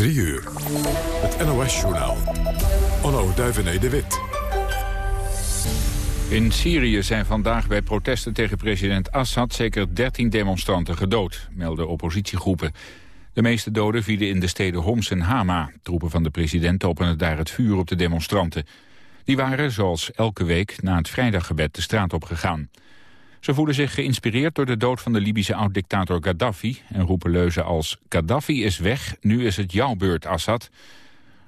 3 uur. Het NOS-journaal. Onno Duivené de Wit. In Syrië zijn vandaag bij protesten tegen president Assad... zeker 13 demonstranten gedood, melden oppositiegroepen. De meeste doden vielen in de steden Homs en Hama. Troepen van de president openen daar het vuur op de demonstranten. Die waren, zoals elke week, na het vrijdaggebed de straat op gegaan. Ze voelen zich geïnspireerd door de dood van de Libische oud-dictator Gaddafi... en roepen leuzen als Gaddafi is weg, nu is het jouw beurt, Assad.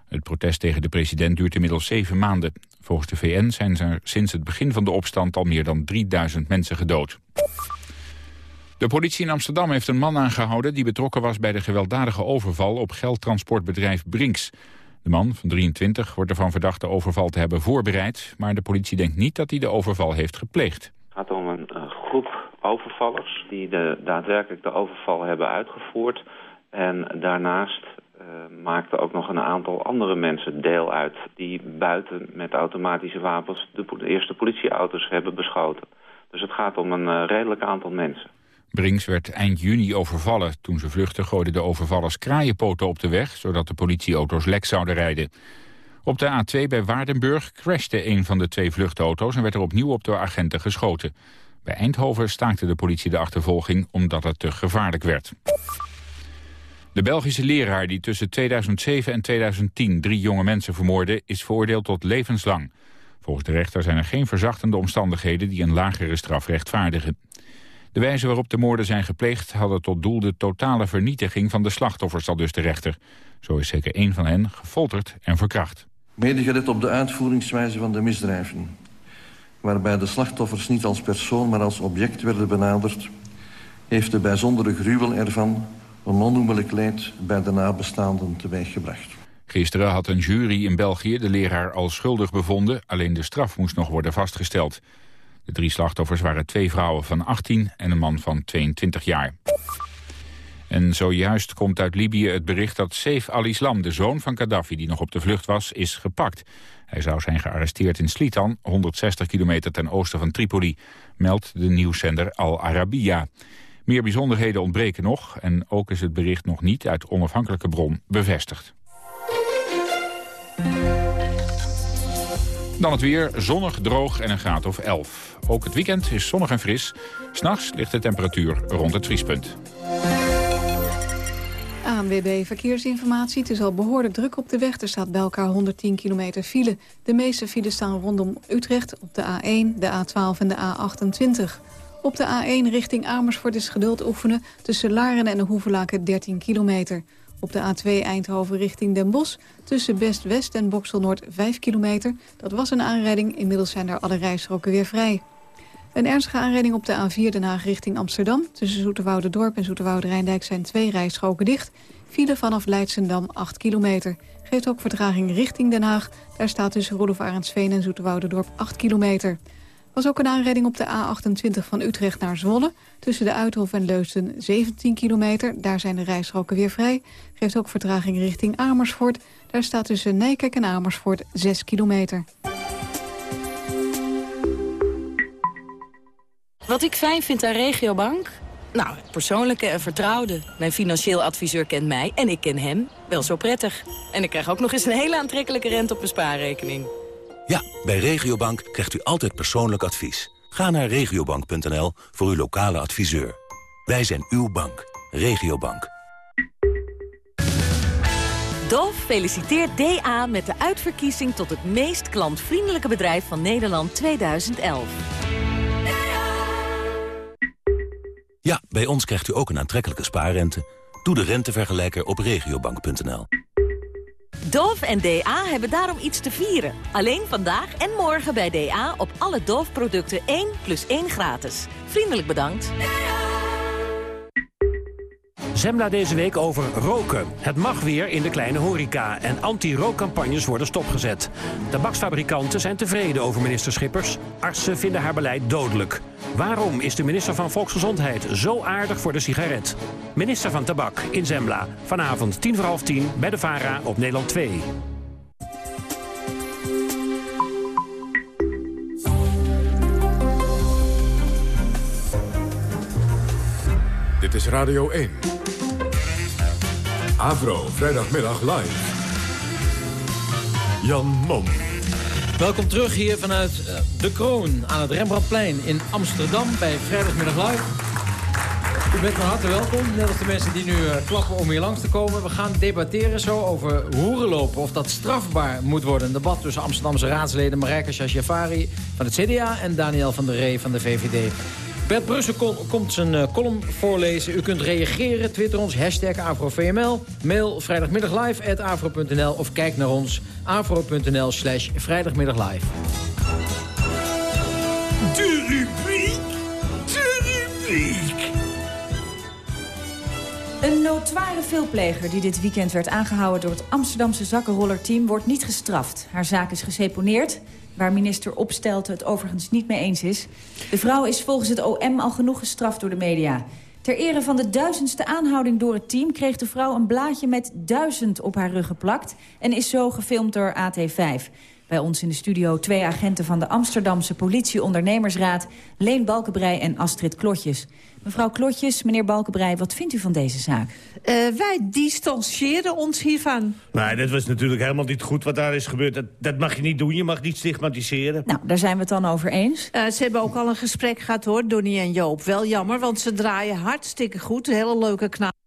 Het protest tegen de president duurt inmiddels zeven maanden. Volgens de VN zijn er sinds het begin van de opstand al meer dan 3000 mensen gedood. De politie in Amsterdam heeft een man aangehouden... die betrokken was bij de gewelddadige overval op geldtransportbedrijf Brinks. De man van 23 wordt ervan verdacht de overval te hebben voorbereid... maar de politie denkt niet dat hij de overval heeft gepleegd. Het gaat om een groep overvallers die de, daadwerkelijk de overval hebben uitgevoerd. En daarnaast uh, maakten ook nog een aantal andere mensen deel uit... die buiten met automatische wapens de, eerste politieauto's hebben beschoten. Dus het gaat om een uh, redelijk aantal mensen. Brinks werd eind juni overvallen. Toen ze vluchtten gooiden de overvallers kraaienpoten op de weg... zodat de politieauto's lek zouden rijden. Op de A2 bij Waardenburg crashte een van de twee vluchtauto's... en werd er opnieuw op door agenten geschoten. Bij Eindhoven staakte de politie de achtervolging omdat het te gevaarlijk werd. De Belgische leraar die tussen 2007 en 2010 drie jonge mensen vermoordde... is veroordeeld tot levenslang. Volgens de rechter zijn er geen verzachtende omstandigheden... die een lagere straf rechtvaardigen. De wijze waarop de moorden zijn gepleegd hadden tot doel de totale vernietiging van de slachtoffers, al dus de rechter. Zo is zeker één van hen gefolterd en verkracht. Mede gelet op de uitvoeringswijze van de misdrijven, waarbij de slachtoffers niet als persoon maar als object werden benaderd, heeft de bijzondere gruwel ervan een onnoemelijk leed bij de nabestaanden teweeggebracht. Gisteren had een jury in België de leraar al schuldig bevonden, alleen de straf moest nog worden vastgesteld. De drie slachtoffers waren twee vrouwen van 18 en een man van 22 jaar. En zojuist komt uit Libië het bericht dat Saif al-Islam, de zoon van Gaddafi die nog op de vlucht was, is gepakt. Hij zou zijn gearresteerd in Slitan, 160 kilometer ten oosten van Tripoli, meldt de nieuwszender Al Arabiya. Meer bijzonderheden ontbreken nog en ook is het bericht nog niet uit onafhankelijke bron bevestigd. Dan het weer, zonnig, droog en een graad of 11. Ook het weekend is zonnig en fris. S'nachts ligt de temperatuur rond het vriespunt. ANWB Verkeersinformatie. Het is al behoorlijk druk op de weg. Er staat bij elkaar 110 kilometer file. De meeste files staan rondom Utrecht op de A1, de A12 en de A28. Op de A1 richting Amersfoort is geduld oefenen... tussen Laren en de Hoevelaken 13 kilometer. Op de A2 Eindhoven richting Den Bosch tussen Best-West en Boksel-Noord 5 kilometer. Dat was een aanrijding, inmiddels zijn daar alle rijstroken weer vrij. Een ernstige aanrijding op de A4 Den Haag richting Amsterdam. Tussen Dorp en Zoeterwoude Rijndijk zijn twee rijstroken dicht. File vanaf Leidsendam 8 kilometer. Geeft ook vertraging richting Den Haag. Daar staat tussen Rudolf Arendsveen en Dorp 8 kilometer was ook een aanrijding op de A28 van Utrecht naar Zwolle. Tussen de Uithof en Leusden 17 kilometer. Daar zijn de rijstroken weer vrij. Geeft ook vertraging richting Amersfoort. Daar staat tussen Nijkerk en Amersfoort 6 kilometer. Wat ik fijn vind aan Regiobank? Nou, het persoonlijke en vertrouwde. Mijn financieel adviseur kent mij en ik ken hem wel zo prettig. En ik krijg ook nog eens een hele aantrekkelijke rente op mijn spaarrekening. Ja, bij Regiobank krijgt u altijd persoonlijk advies. Ga naar regiobank.nl voor uw lokale adviseur. Wij zijn uw bank. Regiobank. Dove feliciteert DA met de uitverkiezing tot het meest klantvriendelijke bedrijf van Nederland 2011. Ja, bij ons krijgt u ook een aantrekkelijke spaarrente. Doe de rentevergelijker op regiobank.nl. Dove en DA hebben daarom iets te vieren. Alleen vandaag en morgen bij DA op alle Dove-producten 1 plus 1 gratis. Vriendelijk bedankt. Zembla deze week over roken. Het mag weer in de kleine horeca en anti-rookcampagnes worden stopgezet. Tabaksfabrikanten zijn tevreden over minister Schippers. Artsen vinden haar beleid dodelijk. Waarom is de minister van Volksgezondheid zo aardig voor de sigaret? Minister van Tabak in Zembla. Vanavond tien voor half tien bij de VARA op Nederland 2. Dit is Radio 1. Avro, vrijdagmiddag live. Jan Mom. Welkom terug hier vanuit uh, De Kroon aan het Rembrandtplein in Amsterdam bij Vrijdagmiddag Live. U bent van harte welkom, net als de mensen die nu uh, klappen om hier langs te komen. We gaan debatteren zo over hoerenlopen, of dat strafbaar moet worden. Een debat tussen Amsterdamse raadsleden Marijke Shashafari van het CDA... en Daniel van der Ree van de VVD. Bert Brussel komt zijn uh, column voorlezen. U kunt reageren, twitter ons, hashtag AfroVML. Mail vrijdagmiddaglive.afro.nl of kijk naar ons afro.nl slash. De rubriek, de rubriek. Een notoire veelpleger die dit weekend werd aangehouden... door het Amsterdamse zakkenrollerteam wordt niet gestraft. Haar zaak is geseponeerd waar minister Opstelten het overigens niet mee eens is. De vrouw is volgens het OM al genoeg gestraft door de media. Ter ere van de duizendste aanhouding door het team... kreeg de vrouw een blaadje met duizend op haar rug geplakt... en is zo gefilmd door AT5. Bij ons in de studio twee agenten van de Amsterdamse politie-ondernemersraad... Leen Balkenbrei en Astrid Klotjes. Mevrouw Klotjes, meneer Balkenbrei, wat vindt u van deze zaak? Uh, wij distancieren ons hiervan. Nee, dat was natuurlijk helemaal niet goed wat daar is gebeurd. Dat, dat mag je niet doen, je mag niet stigmatiseren. Nou, daar zijn we het dan over eens. Uh, ze hebben ook al een gesprek gehad, hoor, Donnie en Joop. Wel jammer, want ze draaien hartstikke goed. Hele leuke knaap.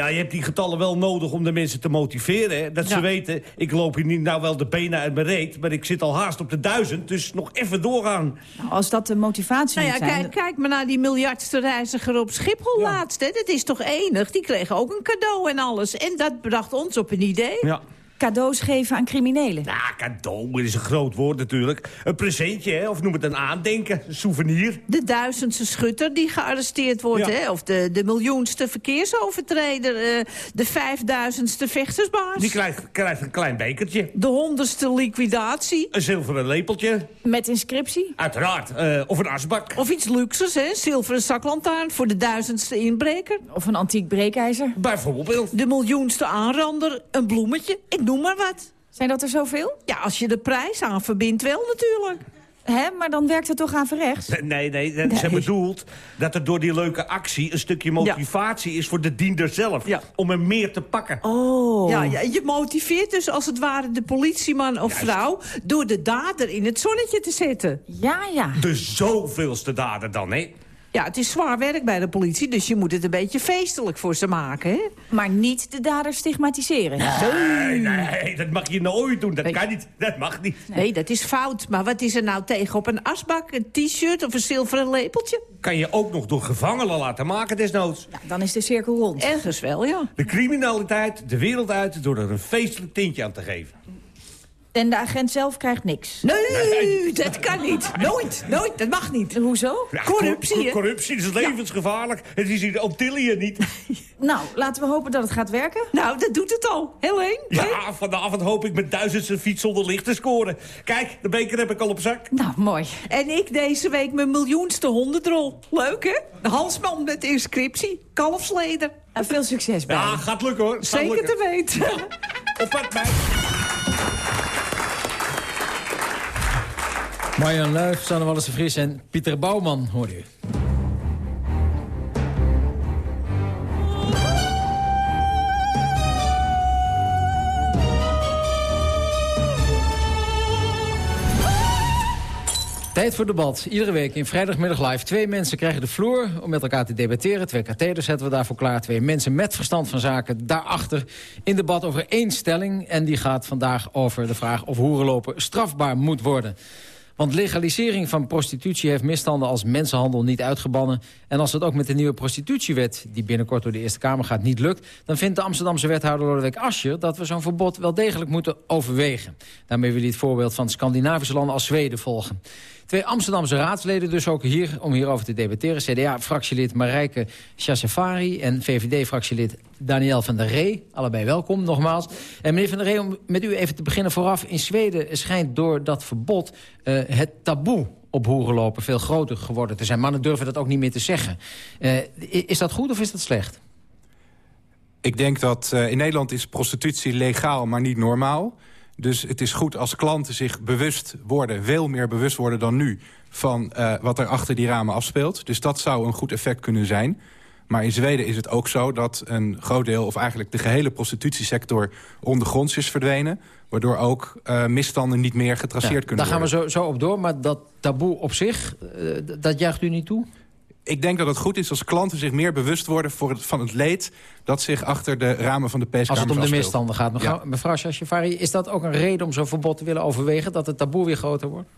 Ja, je hebt die getallen wel nodig om de mensen te motiveren. Hè? Dat ze weten, ik loop hier niet nou wel de benen uit mijn reet... maar ik zit al haast op de duizend, dus nog even doorgaan. Nou, als dat de motivatie nou ja, zijn... Kijk, kijk maar naar die miljardste reiziger op Schiphol laatst. Hè? Dat is toch enig? Die kregen ook een cadeau en alles. En dat bracht ons op een idee. Ja cadeaus geven aan criminelen. Ja, cadeau is een groot woord natuurlijk. Een presentje, hè? of noem het een aandenken, een souvenir. De duizendste schutter die gearresteerd wordt, hè? of de, de miljoenste verkeersovertreder... Uh, de vijfduizendste vechtersbaas. Die krijgt, krijgt een klein bekertje. De honderdste liquidatie. Een zilveren lepeltje. Met inscriptie? Uiteraard. Uh, of een asbak. Of iets luxes, hè? zilveren zaklantaarn voor de duizendste inbreker. Of een antiek breekijzer. Bijvoorbeeld. De miljoenste aanrander, een bloemetje. Ik noem maar wat. Zijn dat er zoveel? Ja, als je de prijs aan verbindt wel natuurlijk. Hè, maar dan werkt het toch averechts? Nee, nee, nee. ze bedoelt dat er door die leuke actie... een stukje motivatie is voor de diender zelf. Om hem meer te pakken. Oh. Ja, ja, je motiveert dus als het ware de politieman of vrouw... door de dader in het zonnetje te zetten. Ja, ja. De zoveelste dader dan, hè? Ja, het is zwaar werk bij de politie, dus je moet het een beetje feestelijk voor ze maken, hè? Maar niet de dader stigmatiseren. Nee, nee, dat mag je nooit doen. Dat kan niet, dat mag niet. Nee, dat is fout. Maar wat is er nou tegen op een asbak, een t-shirt of een zilveren lepeltje? Kan je ook nog door gevangenen laten maken desnoods. Ja, dan is de cirkel rond. Ergens wel, ja. De criminaliteit de wereld uit door er een feestelijk tintje aan te geven. En de agent zelf krijgt niks? Nee, dat kan niet. Nooit, nooit, dat mag niet. Hoezo? corruptie, co Corruptie is levensgevaarlijk. Het is hier op Tillië niet. nou, laten we hopen dat het gaat werken. Nou, dat doet het al. Heel Ja, vanavond hoop ik met duizendste fiets zonder licht te scoren. Kijk, de beker heb ik al op zak. Nou, mooi. En ik deze week mijn miljoenste hondendrol. Leuk, hè? De halsman met inscriptie. Kalfsleder. En veel succes bij Ja, gaat lukken, hoor. Zeker te weten. Of wat, mij. Marjan Luif, Sanne Wallis Vries en Pieter Bouwman, hoor u. Tijd voor debat. Iedere week in vrijdagmiddag live. Twee mensen krijgen de vloer om met elkaar te debatteren. Twee katheders zetten we daarvoor klaar. Twee mensen met verstand van zaken daarachter. In debat over één stelling. En die gaat vandaag over de vraag of hoerenlopen strafbaar moet worden. Want legalisering van prostitutie heeft misstanden als mensenhandel niet uitgebannen. En als het ook met de nieuwe prostitutiewet, die binnenkort door de Eerste Kamer gaat, niet lukt... dan vindt de Amsterdamse wethouder Lodewijk Asscher dat we zo'n verbod wel degelijk moeten overwegen. Daarmee wil hij het voorbeeld van Scandinavische landen als Zweden volgen. Twee Amsterdamse raadsleden dus ook hier om hierover te debatteren. CDA-fractielid Marijke Chassafari en VVD-fractielid Daniel van der Ree. Allebei welkom, nogmaals. En meneer van der Ree, om met u even te beginnen vooraf. In Zweden schijnt door dat verbod uh, het taboe op hoerenlopen veel groter geworden te zijn. Mannen durven dat ook niet meer te zeggen. Uh, is dat goed of is dat slecht? Ik denk dat uh, in Nederland is prostitutie legaal, maar niet normaal. Dus het is goed als klanten zich bewust worden... veel meer bewust worden dan nu... van uh, wat er achter die ramen afspeelt. Dus dat zou een goed effect kunnen zijn. Maar in Zweden is het ook zo dat een groot deel... of eigenlijk de gehele prostitutiesector ondergronds is verdwenen. Waardoor ook uh, misstanden niet meer getraceerd kunnen worden. Daar gaan we zo, zo op door, maar dat taboe op zich, uh, dat juicht u niet toe? Ik denk dat het goed is als klanten zich meer bewust worden voor het, van het leed... dat zich achter de ramen van de peeskamer Als het om de misstanden gaat. Mevrouw, ja. mevrouw Shashifari, is dat ook een reden om zo'n verbod te willen overwegen... dat het taboe weer groter wordt?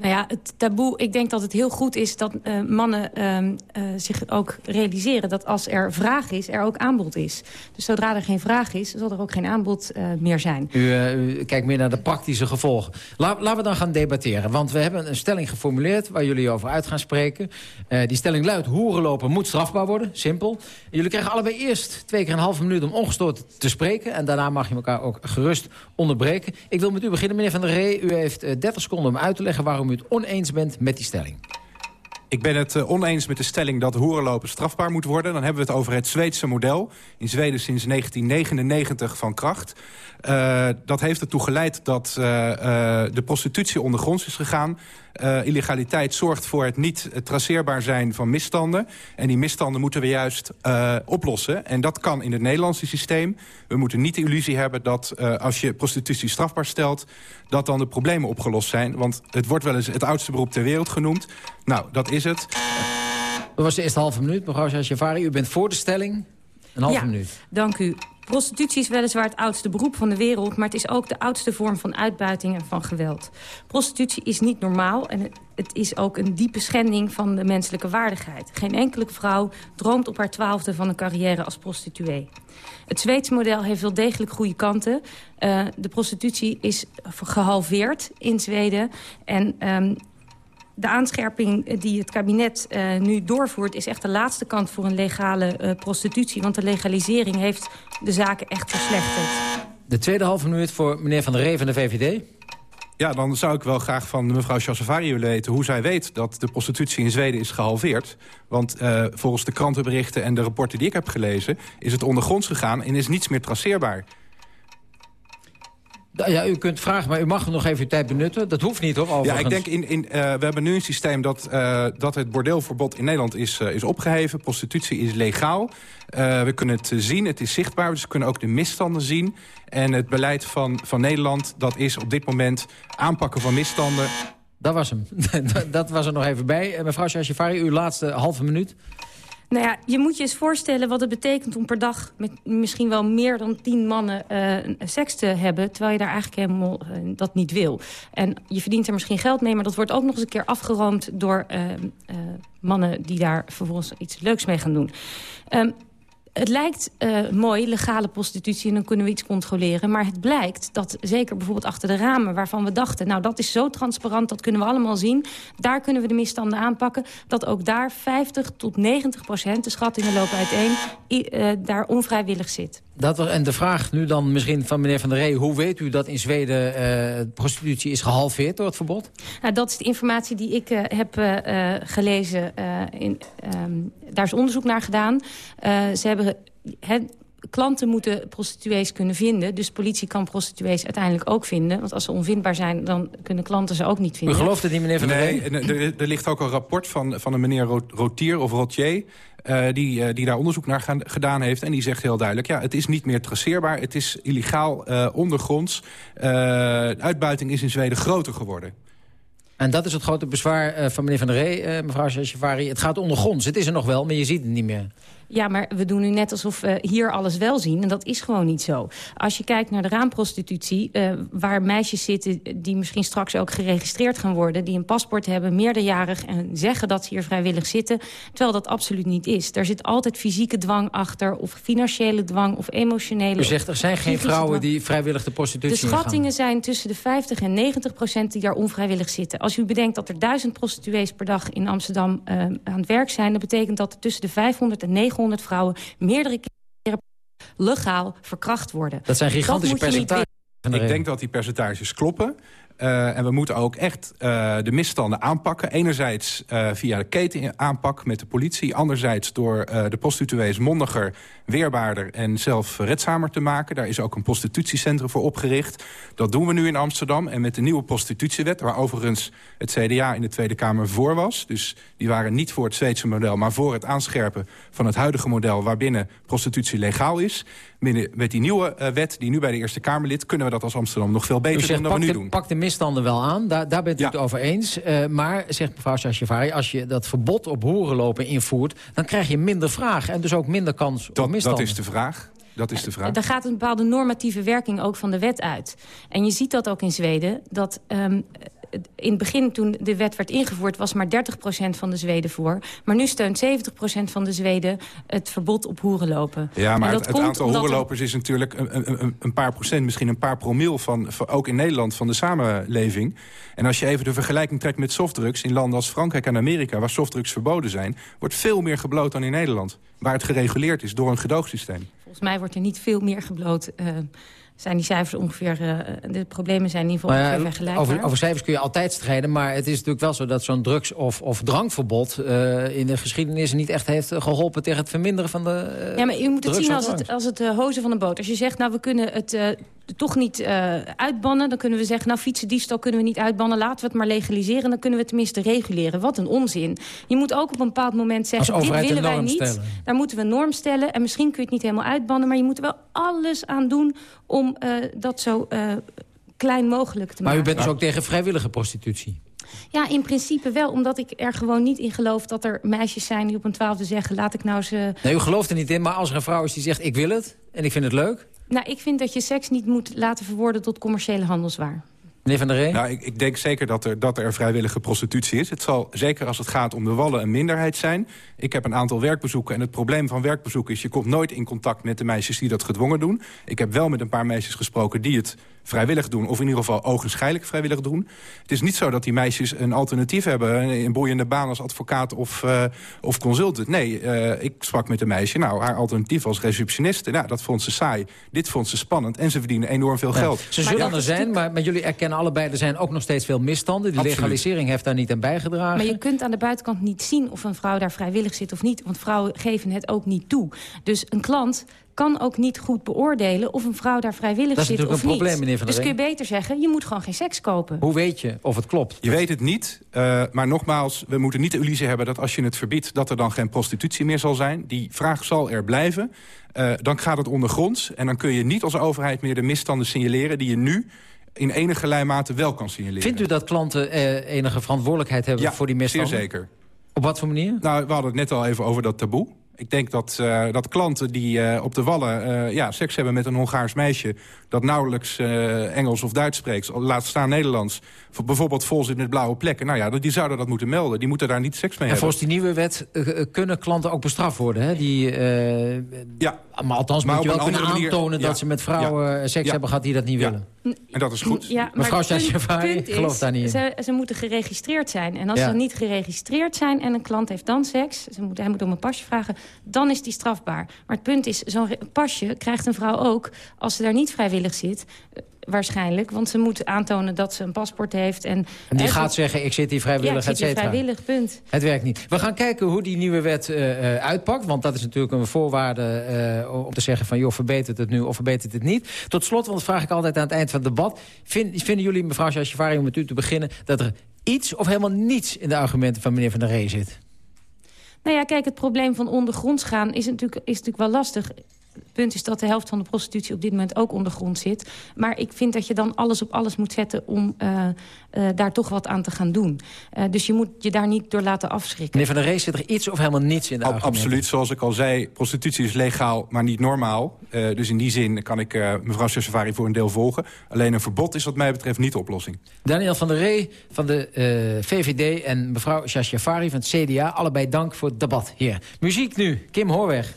Nou ja, het taboe, ik denk dat het heel goed is dat uh, mannen uh, uh, zich ook realiseren... dat als er vraag is, er ook aanbod is. Dus zodra er geen vraag is, zal er ook geen aanbod meer zijn. U, kijkt meer naar de praktische gevolgen. La, laten we dan gaan debatteren, want we hebben een stelling geformuleerd... waar jullie over uit gaan spreken. die stelling luidt, hoerenlopen moet strafbaar worden, simpel. Jullie krijgen allebei eerst twee keer een halve minuut om ongestoord te spreken... en daarna mag je elkaar ook gerust onderbreken. Ik wil met u beginnen, meneer Van der Ree. U heeft 30 seconden om uit te leggen waarom u het oneens bent met die stelling. Ik ben het uh, oneens met de stelling dat hoerenlopen strafbaar moet worden. Dan hebben we het over het Zweedse model. In Zweden sinds 1999 van kracht. Uh, dat heeft ertoe geleid dat uh, de prostitutie ondergronds is gegaan. illegaliteit zorgt voor het niet traceerbaar zijn van misstanden. En die misstanden moeten we juist oplossen. En dat kan in het Nederlandse systeem. We moeten niet de illusie hebben dat als je prostitutie strafbaar stelt... dat dan de problemen opgelost zijn. Want het wordt wel eens het oudste beroep ter wereld genoemd. Nou, dat is het. Dat was de eerste halve minuut, mevrouw Shashavari. U bent voor de stelling. Een halve ja, minuut. dank u. Prostitutie is weliswaar het oudste beroep van de wereld... maar het is ook de oudste vorm van uitbuiting en van geweld. Prostitutie is niet normaal en het is ook een diepe schending van de menselijke waardigheid. Geen enkele vrouw droomt op haar twaalfde van een carrière als prostituee. Het Zweedse model heeft wel degelijk goede kanten. Uh, de prostitutie is gehalveerd in Zweden. En um, de aanscherping die het kabinet uh, nu doorvoert... is echt de laatste kant voor een legale uh, prostitutie. Want de legalisering heeft de zaken echt verslechterd. De tweede halve minuut voor meneer Van der Ree van de VVD. Ja, dan zou ik wel graag van mevrouw Chassavari willen weten... hoe zij weet dat de prostitutie in Zweden is gehalveerd. Want uh, volgens de krantenberichten en de rapporten die ik heb gelezen... is het ondergronds gegaan en is niets meer traceerbaar. Ja, u kunt vragen, maar u mag nog even uw tijd benutten. Dat hoeft niet, hoor, overigens. Ja, ik denk, in, in, uh, we hebben nu een systeem dat, uh, dat het bordeelverbod in Nederland is, uh, is opgeheven. Prostitutie is legaal. we kunnen het zien, het is zichtbaar. Dus we kunnen ook de misstanden zien. En het beleid van, van Nederland, dat is op dit moment aanpakken van misstanden. Dat was hem. dat was er nog even bij. Mevrouw Shashifari, uw laatste halve minuut. Nou ja, je moet je eens voorstellen wat het betekent om per dag... met misschien wel meer dan tien mannen uh, seks te hebben... terwijl je daar eigenlijk helemaal uh, dat niet wil. En je verdient er misschien geld mee... maar dat wordt ook nog eens een keer afgeroomd door uh, mannen... die daar vervolgens iets leuks mee gaan doen. Um, het lijkt uh, mooi, legale prostitutie, en dan kunnen we iets controleren. Maar het blijkt dat, zeker bijvoorbeeld achter de ramen... waarvan we dachten, nou dat is zo transparant, dat kunnen we allemaal zien. Daar kunnen we de misstanden aanpakken. Dat ook daar 50 tot 90 procent, de schattingen lopen uiteen... Uh, daar onvrijwillig zit. Dat en de vraag nu dan misschien van meneer Van der Ree... hoe weet u dat in Zweden uh, prostitutie is gehalveerd door het verbod? Nou, dat is de informatie die ik uh, heb uh, gelezen. in, um, daar is onderzoek naar gedaan. ze hebben... He, klanten moeten prostituees kunnen vinden. Dus politie kan prostituees uiteindelijk ook vinden. Want als ze onvindbaar zijn, dan kunnen klanten ze ook niet vinden. U gelooft het niet, meneer Van der Ree? Nee, er, er, ligt ook een rapport van, van een meneer Rotier of Rotier... Uh, die, uh, die daar onderzoek naar gaan, gedaan heeft. En die zegt heel duidelijk, ja, het is niet meer traceerbaar. Het is illegaal uh, ondergronds. de uitbuiting is in Zweden groter geworden. En dat is het grote bezwaar van meneer Van der Ree, mevrouw Shashavari. Het gaat ondergronds. Het is er nog wel, maar je ziet het niet meer. Ja, maar we doen nu net alsof we hier alles wel zien. En dat is gewoon niet zo. Als je kijkt naar de raamprostitutie... Uh, waar meisjes zitten die misschien straks ook geregistreerd gaan worden... die een paspoort hebben, meerderjarig... en zeggen dat ze hier vrijwillig zitten... terwijl dat absoluut niet is. Er zit altijd fysieke dwang achter... of financiële dwang of emotionele... U zegt er zijn geen vrouwen die vrijwillig de prostitutie De schattingen zijn tussen de 50 en 90 procent die daar onvrijwillig zitten. Als u bedenkt dat er duizend prostituees per dag in Amsterdam uh, aan het werk zijn... dat betekent dat er tussen de 500 en 900 900 vrouwen meerdere keren legaal verkracht worden. Dat zijn gigantische dat percentages. Ik denk dat die percentages kloppen. Uh, en we moeten ook echt uh, de misstanden aanpakken. Enerzijds uh, via de ketenaanpak met de politie. Anderzijds door de prostituees mondiger, weerbaarder en zelfredzamer te maken. Daar is ook een prostitutiecentrum voor opgericht. Dat doen we nu in Amsterdam. En met de nieuwe prostitutiewet, waar overigens het CDA in de Tweede Kamer voor was. Dus die waren niet voor het Zweedse model, maar voor het aanscherpen van het huidige model... waarbinnen prostitutie legaal is. Met die nieuwe wet, die nu bij de Eerste Kamer ligt... kunnen we dat als Amsterdam nog veel beter doen dan we nu de, doen. Pak de misstanden wel aan, daar, daar bent u het over eens. Uh, maar, zegt mevrouw Shashivari, als je dat verbod op hoerenlopen invoert... dan krijg je minder vraag en dus ook minder kans dat, op misstanden. Dat is de vraag. Dat is de vraag. Er gaat een bepaalde normatieve werking ook van de wet uit. En je ziet dat ook in Zweden, dat um, in het begin, toen de wet werd ingevoerd... was maar 30% van de Zweden voor. Maar nu steunt 70% van de Zweden het verbod op hoerenlopen. Ja, maar het, het aantal hoerenlopers is natuurlijk een, een, een, paar procent... misschien een paar promil, van, van, ook in Nederland, van de samenleving. En als je even de vergelijking trekt met softdrugs... in landen als Frankrijk en Amerika, waar softdrugs verboden zijn... wordt veel meer gebloot dan in Nederland. Waar het gereguleerd is door een gedoogsysteem. Volgens mij wordt er niet veel meer gebloot... Uh, zijn die cijfers ongeveer... Uh, de problemen zijn in ieder geval ongeveer vergelijkbaar. Over, over, cijfers kun je altijd strijden, maar het is natuurlijk wel zo... dat zo'n drugs- of, of drankverbod uh, in de geschiedenis niet echt heeft geholpen... tegen het verminderen van de uh, Ja, maar je moet het zien als het, als het hozen van de boot. Als je zegt, nou, we kunnen het toch niet uitbannen... dan kunnen we zeggen, nou, fietsendiefstal kunnen we niet uitbannen... laten we het maar legaliseren, dan kunnen we het tenminste reguleren. Wat een onzin. Je moet ook op een bepaald moment zeggen, dit willen wij niet. Stellen. Daar moeten we een norm stellen. En misschien kun je het niet helemaal uitbannen... maar je moet er wel alles aan doen om uh, dat zo uh, klein mogelijk te maar maken. Maar u bent dus ook tegen vrijwillige prostitutie? Ja, in principe wel. Omdat ik er gewoon niet in geloof dat er meisjes zijn die op een twaalfde zeggen... laat ik nou eens... Uh... Nee, u gelooft er niet in, maar als er een vrouw is die zegt ik wil het... en ik vind het leuk... Nou, ik vind dat je seks niet moet laten verwoorden tot commerciële handelswaar. Meneer Van der Ree? Nou, ik, ik, denk zeker dat er, dat er vrijwillige prostitutie is. Het zal, zeker als het gaat om de wallen, een minderheid zijn. Ik heb een aantal werkbezoeken en het probleem van werkbezoeken is... je komt nooit in contact met de meisjes die dat gedwongen doen. Ik heb wel met een paar meisjes gesproken die het vrijwillig doen... of in ieder geval ogenschijnlijk vrijwillig doen. Het is niet zo dat die meisjes een alternatief hebben... een boeiende baan als advocaat of, uh, of consultant. Nee, uh, ik sprak met een meisje. Nou, haar alternatief was receptioniste. Nou, dat vond ze saai. Dit vond ze spannend. En ze verdienen enorm veel ja. geld. Ze zullen ja. er zijn, maar, maar jullie erkennen allebei... er zijn ook nog steeds veel misstanden. Die Absoluut. legalisering heeft daar niet aan bijgedragen. Maar je kunt aan de buitenkant niet zien of een vrouw daar vrijwillig zit of niet. Want vrouwen geven het ook niet toe. Dus een klant kan ook niet goed beoordelen of een vrouw daar vrijwillig zit of niet. Dat is natuurlijk een probleem, meneer Van der Dus kun je beter zeggen, je moet gewoon geen seks kopen. Hoe weet je of het klopt? Je weet het niet, uh, maar nogmaals, we moeten niet de illusie hebben... dat als je het verbiedt, dat er dan geen prostitutie meer zal zijn. Die vraag zal er blijven. Uh, dan gaat het ondergronds en dan kun je niet als overheid meer de misstanden signaleren... die je nu in enige mate wel kan signaleren. Vindt u dat klanten uh, enige verantwoordelijkheid hebben ja, voor die misstanden? zeer zeker. Op wat voor manier? Nou, we hadden het net al even over dat taboe. Ik denk dat, uh, dat klanten die uh, op de Wallen uh, ja, seks hebben met een Hongaars meisje... dat nauwelijks Engels of Duits spreekt, laat staan Nederlands... bijvoorbeeld vol zit met blauwe plekken, nou ja, die zouden dat moeten melden. Die moeten daar niet seks mee en hebben. volgens die nieuwe wet kunnen klanten ook bestraft worden, hè? Die, ja. Maar althans maar moet je wel kunnen manier, aantonen... ja. dat ze met vrouwen ja. seks hebben gehad die dat niet willen. En dat is goed. Ja, Mevrouw Shashavari gelooft daar niet in. Ze, ze moeten geregistreerd zijn. En als Ja. ze niet geregistreerd zijn en een klant heeft dan seks... Ze moet, hij moet om een pasje vragen, dan is die strafbaar. Maar het punt is, zo'n pasje krijgt een vrouw ook... als ze daar niet vrijwillig zit, eh, waarschijnlijk. Want ze moet aantonen dat ze een paspoort heeft. En, En die gaat ze- zeggen, ik zit hier ja, vrijwillig, ik zit hier vrijwillig, punt. Het werkt niet. We gaan kijken hoe die nieuwe wet eh, eh, uitpakt. Want dat is natuurlijk een voorwaarde om te zeggen van... joh, verbetert het nu of verbetert het niet. Tot slot, want dat vraag ik altijd aan het eind van het debat. Vind, vinden jullie, mevrouw Shashivari, om met u te beginnen... dat er iets of helemaal niets in de argumenten van meneer Van der Ree zit? Nou ja, kijk, het probleem van ondergronds gaan is natuurlijk, is natuurlijk wel lastig. Het punt is dat de helft van de prostitutie op dit moment ook ondergrond zit. Maar ik vind dat je dan alles op alles moet zetten om eh, eh, daar toch wat aan te gaan doen. Eh, dus je moet je daar niet door laten afschrikken. Meneer Van der Ree, zit er iets of helemaal niets in de Ab-? Absoluut, zoals ik al zei, prostitutie is legaal, maar niet normaal. Eh, dus in die zin kan ik mevrouw Shashavari voor een deel volgen. Alleen een verbod is wat mij betreft niet de oplossing. Daniel van der Ree van de eh, VVD en mevrouw Shashavari van het CDA. Allebei dank voor het debat hier. Muziek nu, Kim Hoorweg.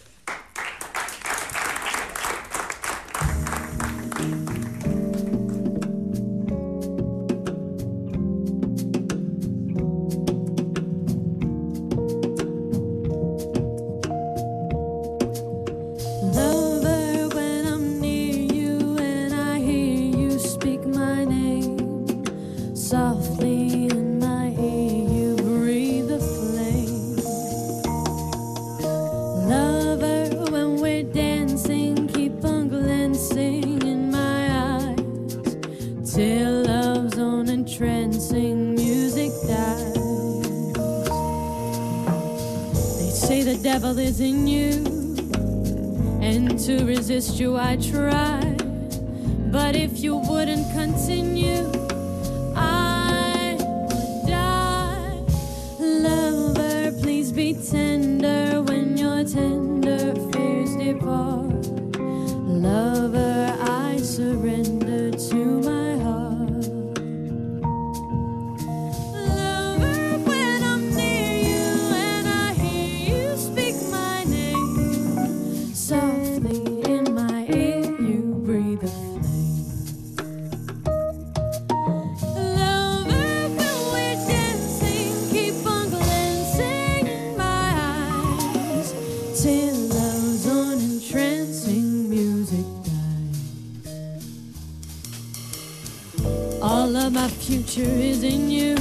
Future is in you.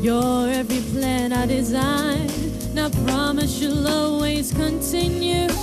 You're every plan I design. Now promise you'll always continue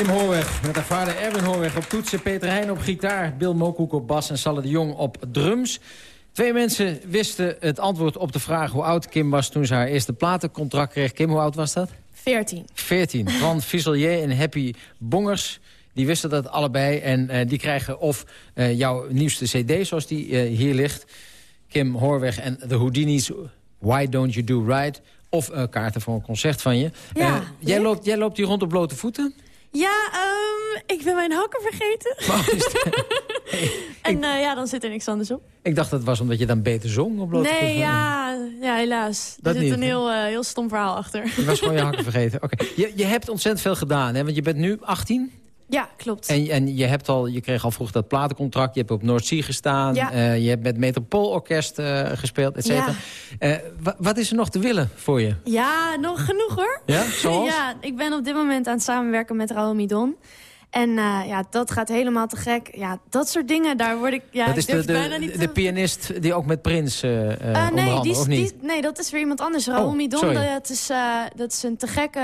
Kim Hoorweg met haar vader Erwin Hoorweg op toetsen... Peter Heijn op gitaar, Bill Mokoek op bas en Salle de Jong op drums. Twee mensen wisten het antwoord op de vraag hoe oud Kim was... toen ze haar eerste platencontract kreeg. Kim, hoe oud was dat? 14. 14. Van Visselier en Happy Bongers. Die wisten dat allebei. En eh, die krijgen of eh, jouw nieuwste cd, zoals die eh, hier ligt... Kim Hoorweg en The Houdinis, Why Don't You Do Right... of kaarten voor een concert van je. Ja, jij, loopt, jij loopt hier rond op blote voeten? Ja, ehm, ik ben mijn hakken vergeten. en eh, ja, dan zit er niks anders op. Ik dacht dat het was omdat je dan beter zong op blote Nee, ja, ja, helaas. Dat er zit niet, een heel, eh, heel stom verhaal achter. Je was gewoon je hakken vergeten. Oké. Je, je hebt ontzettend veel gedaan, hè? want je bent nu 18. Ja, klopt. En, en je, hebt al, je kreeg al vroeg dat platencontract. Je hebt op Noordzee gestaan. Ja. eh, je hebt met Metropoolorkest eh gespeeld, et cetera. Eh, wa- wat is er nog te willen voor je? Ja, nog genoeg hoor. Ja, zoals? ja, ik ben op dit moment aan het samenwerken met Raoul Midon. En eh, ja, dat gaat helemaal te gek. Ja, dat soort dingen, daar word ik... Ja, dat is de, de, niet de te- pianist die ook met Prins Eh, nee, die, of niet? die- nee, dat is weer iemand anders. Raoul Oh, Midon, sorry. dat is, dat is een te gekke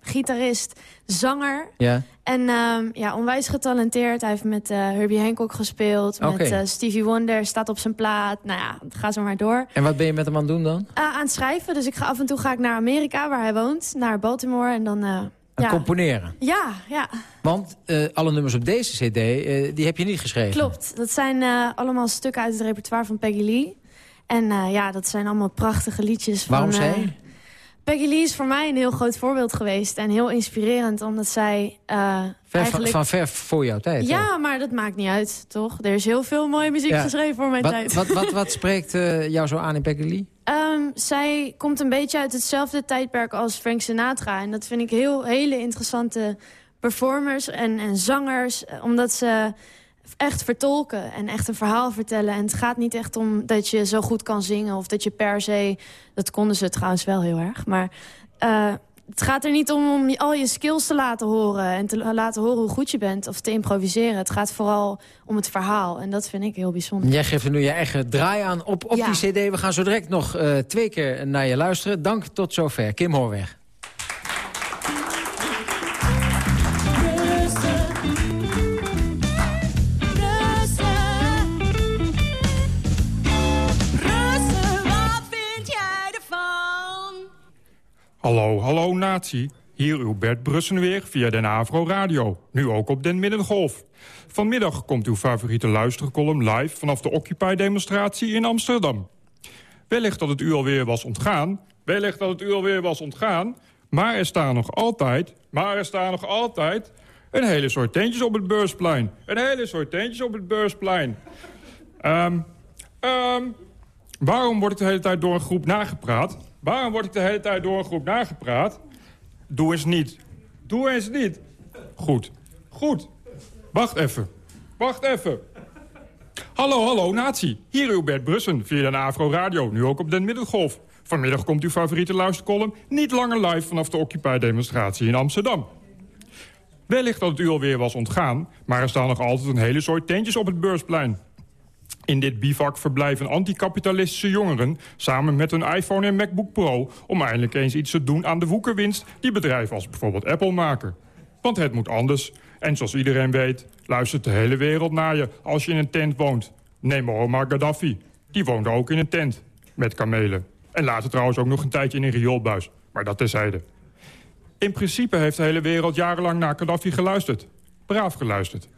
gitarist, zanger. Ja. En ehm, ja, onwijs getalenteerd. Hij heeft met Herbie Hancock gespeeld. Met Stevie Wonder, staat op zijn plaat. Nou ja, ga zo maar door. En wat ben je met hem aan het doen dan? Eh, aan het schrijven, dus ik ga af en toe ga ik naar Amerika, waar hij woont. Naar Baltimore en dan... ja. componeren. Ja, ja, Want eh, alle nummers op deze cd, eh, die heb je niet geschreven. klopt. Dat zijn eh, allemaal stukken uit het repertoire van Peggy Lee. En ja, dat zijn allemaal prachtige liedjes. Waarom van, zij? Peggy Lee is voor mij een heel groot voorbeeld geweest. En heel inspirerend, omdat zij eh, Ver, eigenlijk... van, ver voor jouw tijd. Ja, maar dat maakt niet uit, toch? Er is heel veel mooie muziek Ja. geschreven voor mijn wat, tijd. Wat, wat, wat spreekt eh, jou zo aan in Peggy Lee? Ehm, zij komt een beetje uit hetzelfde tijdperk als Frank Sinatra. En dat vind ik heel hele interessante performers en, en zangers. eh, Omdat ze echt vertolken en echt een verhaal vertellen. En het gaat niet echt om dat je zo goed kan zingen... of dat je per se... Dat konden ze trouwens wel heel erg. Maar eh, het gaat er niet om om al je skills te laten horen... en te la- laten horen hoe goed je bent of te improviseren. Het gaat vooral om het verhaal. En dat vind ik heel bijzonder. Jij geeft er nu je eigen draai aan op, op Ja. die cd. We gaan zo direct nog eh, twee keer naar je luisteren. Dank tot zover. Kim Hoorweg. Hallo, hallo natie. Hier uw Bert Brussen weer via Den Avro Radio. Nu ook op Den Middengolf. Vanmiddag komt uw favoriete luistercolumn live... vanaf de Occupy-demonstratie in Amsterdam. Wellicht dat het u alweer was ontgaan. Wellicht dat het u alweer was ontgaan. Maar er staan nog altijd... Maar er staan nog altijd... een hele soort tentjes op het beursplein. Een hele soort tentjes op het beursplein. Ehm, waarom word ik de hele tijd door een groep nagepraat? Waarom word ik de hele tijd door een groep nagepraat? Doe eens niet. Doe eens niet. Goed. Goed. Wacht even. Wacht even. Hallo, hallo, natie. Hier uw Bert Brussen via de Afro Radio, nu ook op Den Middengolf. Vanmiddag komt uw favoriete luistercolumn niet langer live vanaf de Occupy-demonstratie in Amsterdam. Wellicht dat het u alweer was ontgaan, maar er staan nog altijd een hele soort tentjes op het beursplein. In dit bivak verblijven anticapitalistische jongeren... samen met een iPhone en MacBook Pro... om eindelijk eens iets te doen aan de woekerwinst... die bedrijven als bijvoorbeeld Apple maken. Want het moet anders. En zoals iedereen weet, luistert de hele wereld naar je... als je in een tent woont. Neem Muammar Gaddafi. Die woonde ook in een tent. Met kamelen. En later trouwens ook nog een tijdje in een rioolbuis. Maar dat terzijde. In principe heeft de hele wereld jarenlang naar Gaddafi geluisterd. Braaf geluisterd.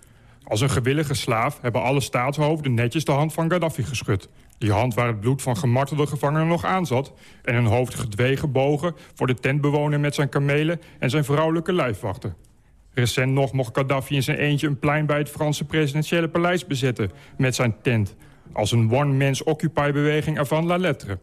Als een gewillige slaaf hebben alle staatshoofden netjes de hand van Gaddafi geschud. Die hand waar het bloed van gemartelde gevangenen nog aan zat... en hun hoofd gedwee gebogen voor de tentbewoner met zijn kamelen... en zijn vrouwelijke lijfwachten. Recent nog mocht Gaddafi in zijn eentje een plein bij het Franse presidentiële paleis bezetten... met zijn tent, als een one-man's occupy-beweging avant la lettre.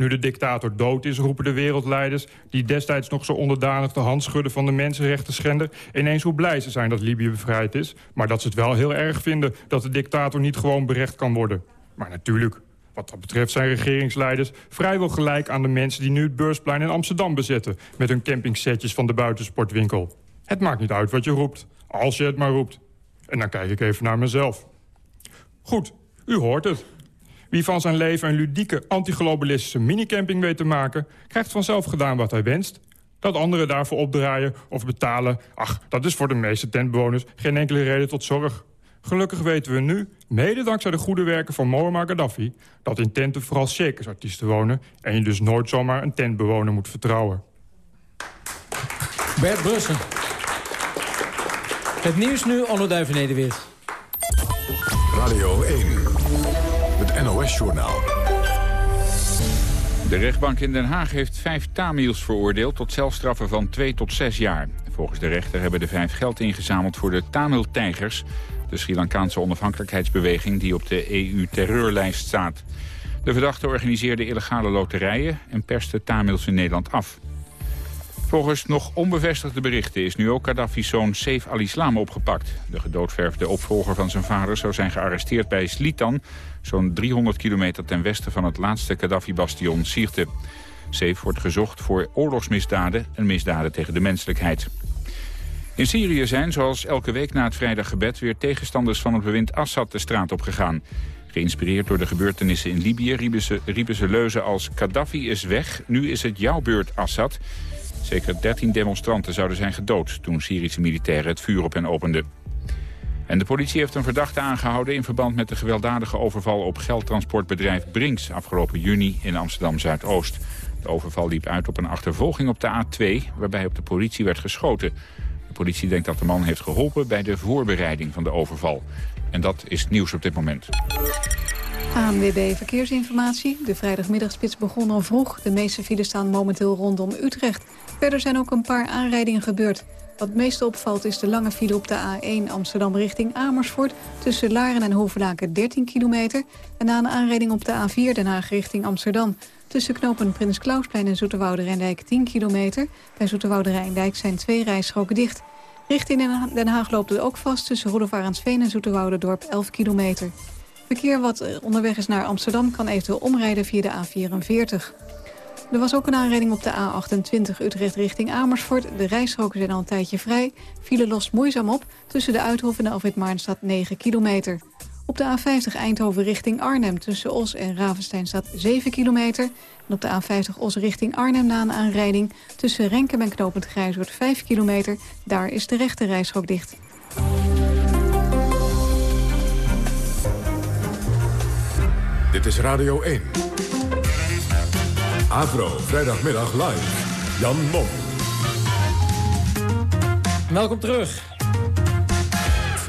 Nu de dictator dood is, roepen de wereldleiders... die destijds nog zo onderdanig de hand schudden van de mensenrechten schender... ineens hoe blij ze zijn dat Libië bevrijd is... maar dat ze het wel heel erg vinden dat de dictator niet gewoon berecht kan worden. Maar natuurlijk, wat dat betreft zijn regeringsleiders... vrijwel gelijk aan de mensen die nu het beursplein in Amsterdam bezetten... met hun campingsetjes van de buitensportwinkel. Het maakt niet uit wat je roept, als je het maar roept. En dan kijk ik even naar mezelf. Goed, u hoort het. Wie van zijn leven een ludieke, antiglobalistische minicamping weet te maken... krijgt vanzelf gedaan wat hij wenst. Dat anderen daarvoor opdraaien of betalen... ach, dat is voor de meeste tentbewoners geen enkele reden tot zorg. Gelukkig weten we nu, mede dankzij de goede werken van Muammar Gaddafi... dat in tenten vooral circusartiesten wonen... en je dus nooit zomaar een tentbewoner moet vertrouwen. Bert Brussen. Het nieuws nu, Onno Duivenede-Wit. Radio 1. NOS-journaal. De rechtbank in Den Haag heeft vijf Tamils veroordeeld tot celstraffen van 2 tot 6 jaar. Volgens de rechter hebben de vijf geld ingezameld voor de Tamil-tijgers... de Sri Lankaanse onafhankelijkheidsbeweging die op de EU-terreurlijst staat. De verdachte organiseerde illegale loterijen en perste Tamils in Nederland af. Volgens nog onbevestigde berichten is nu ook Gaddafi's zoon Saif al-Islam opgepakt. De gedoodverfde opvolger van zijn vader zou zijn gearresteerd bij Slitan... zo'n 300 kilometer ten westen van het laatste Gaddafi-bastion Sirte. Saif wordt gezocht voor oorlogsmisdaden en misdaden tegen de menselijkheid. In Syrië zijn, zoals elke week na het vrijdaggebed... weer tegenstanders van het bewind Assad de straat op gegaan. Geïnspireerd door de gebeurtenissen in Libië riepen ze, riepen ze leuzen als... Gaddafi is weg, nu is het jouw beurt, Assad. Zeker 13 demonstranten zouden zijn gedood... toen Syrische militairen het vuur op hen openden. En de politie heeft een verdachte aangehouden... in verband met de gewelddadige overval op geldtransportbedrijf Brinks... afgelopen juni in Amsterdam-Zuidoost. De overval liep uit op een achtervolging op de A2... waarbij op de politie werd geschoten. De politie denkt dat de man heeft geholpen bij de voorbereiding van de overval. En dat is nieuws op dit moment. ANWB Verkeersinformatie. De vrijdagmiddagspits begon al vroeg. De meeste files staan momenteel rondom Utrecht. Verder zijn ook een paar aanrijdingen gebeurd. Wat het meeste opvalt is de lange file op de A1 Amsterdam richting Amersfoort... tussen Laren en Hoevelaken 13 kilometer. En na een aanrijding op de A4 Den Haag richting Amsterdam... tussen knopen Prins Klausplein en Zoeterwoude Rijndijk 10 kilometer. Bij Zoeterwoude Rijndijk zijn twee rijstroken dicht. Richting Den Haag loopt het ook vast tussen Roelofarensveen en Zoeterwoude Dorp 11 kilometer. Verkeer wat eh, onderweg is naar Amsterdam kan eventueel omrijden via de A44. Er was ook een aanrijding op de A28 Utrecht richting Amersfoort. De rijstroken zijn al een tijdje vrij. File lost moeizaam op tussen de Uithof en de Alfred Maarnstad 9 kilometer. Op de A50 Eindhoven richting Arnhem tussen Os en Ravenstein staat 7 kilometer. En op de A50 Os richting Arnhem na een aanrijding... tussen Renkem en Knopend Grijswoord 5 kilometer. Daar is de rechte rijstrook dicht. Dit is Radio 1. Avro, vrijdagmiddag live. Jan Mom. Welkom terug.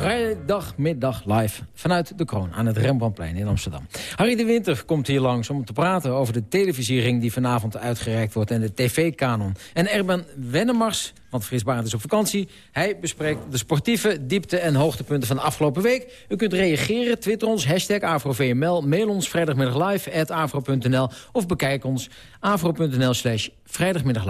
Vrijdagmiddag live vanuit de Kroon aan het Rembrandtplein in Amsterdam. Harry de Winter komt hier langs om te praten over de televisiering die vanavond uitgereikt wordt en de tv-kanon. En Erben Wennemars, want Frits is op vakantie, hij bespreekt de sportieve diepte- en hoogtepunten van de afgelopen week. U kunt reageren, twitter ons, hashtag AfroVML, mail ons vrijdagmiddag live at afro.nl of bekijk ons afro.nl slash vrijdagmiddag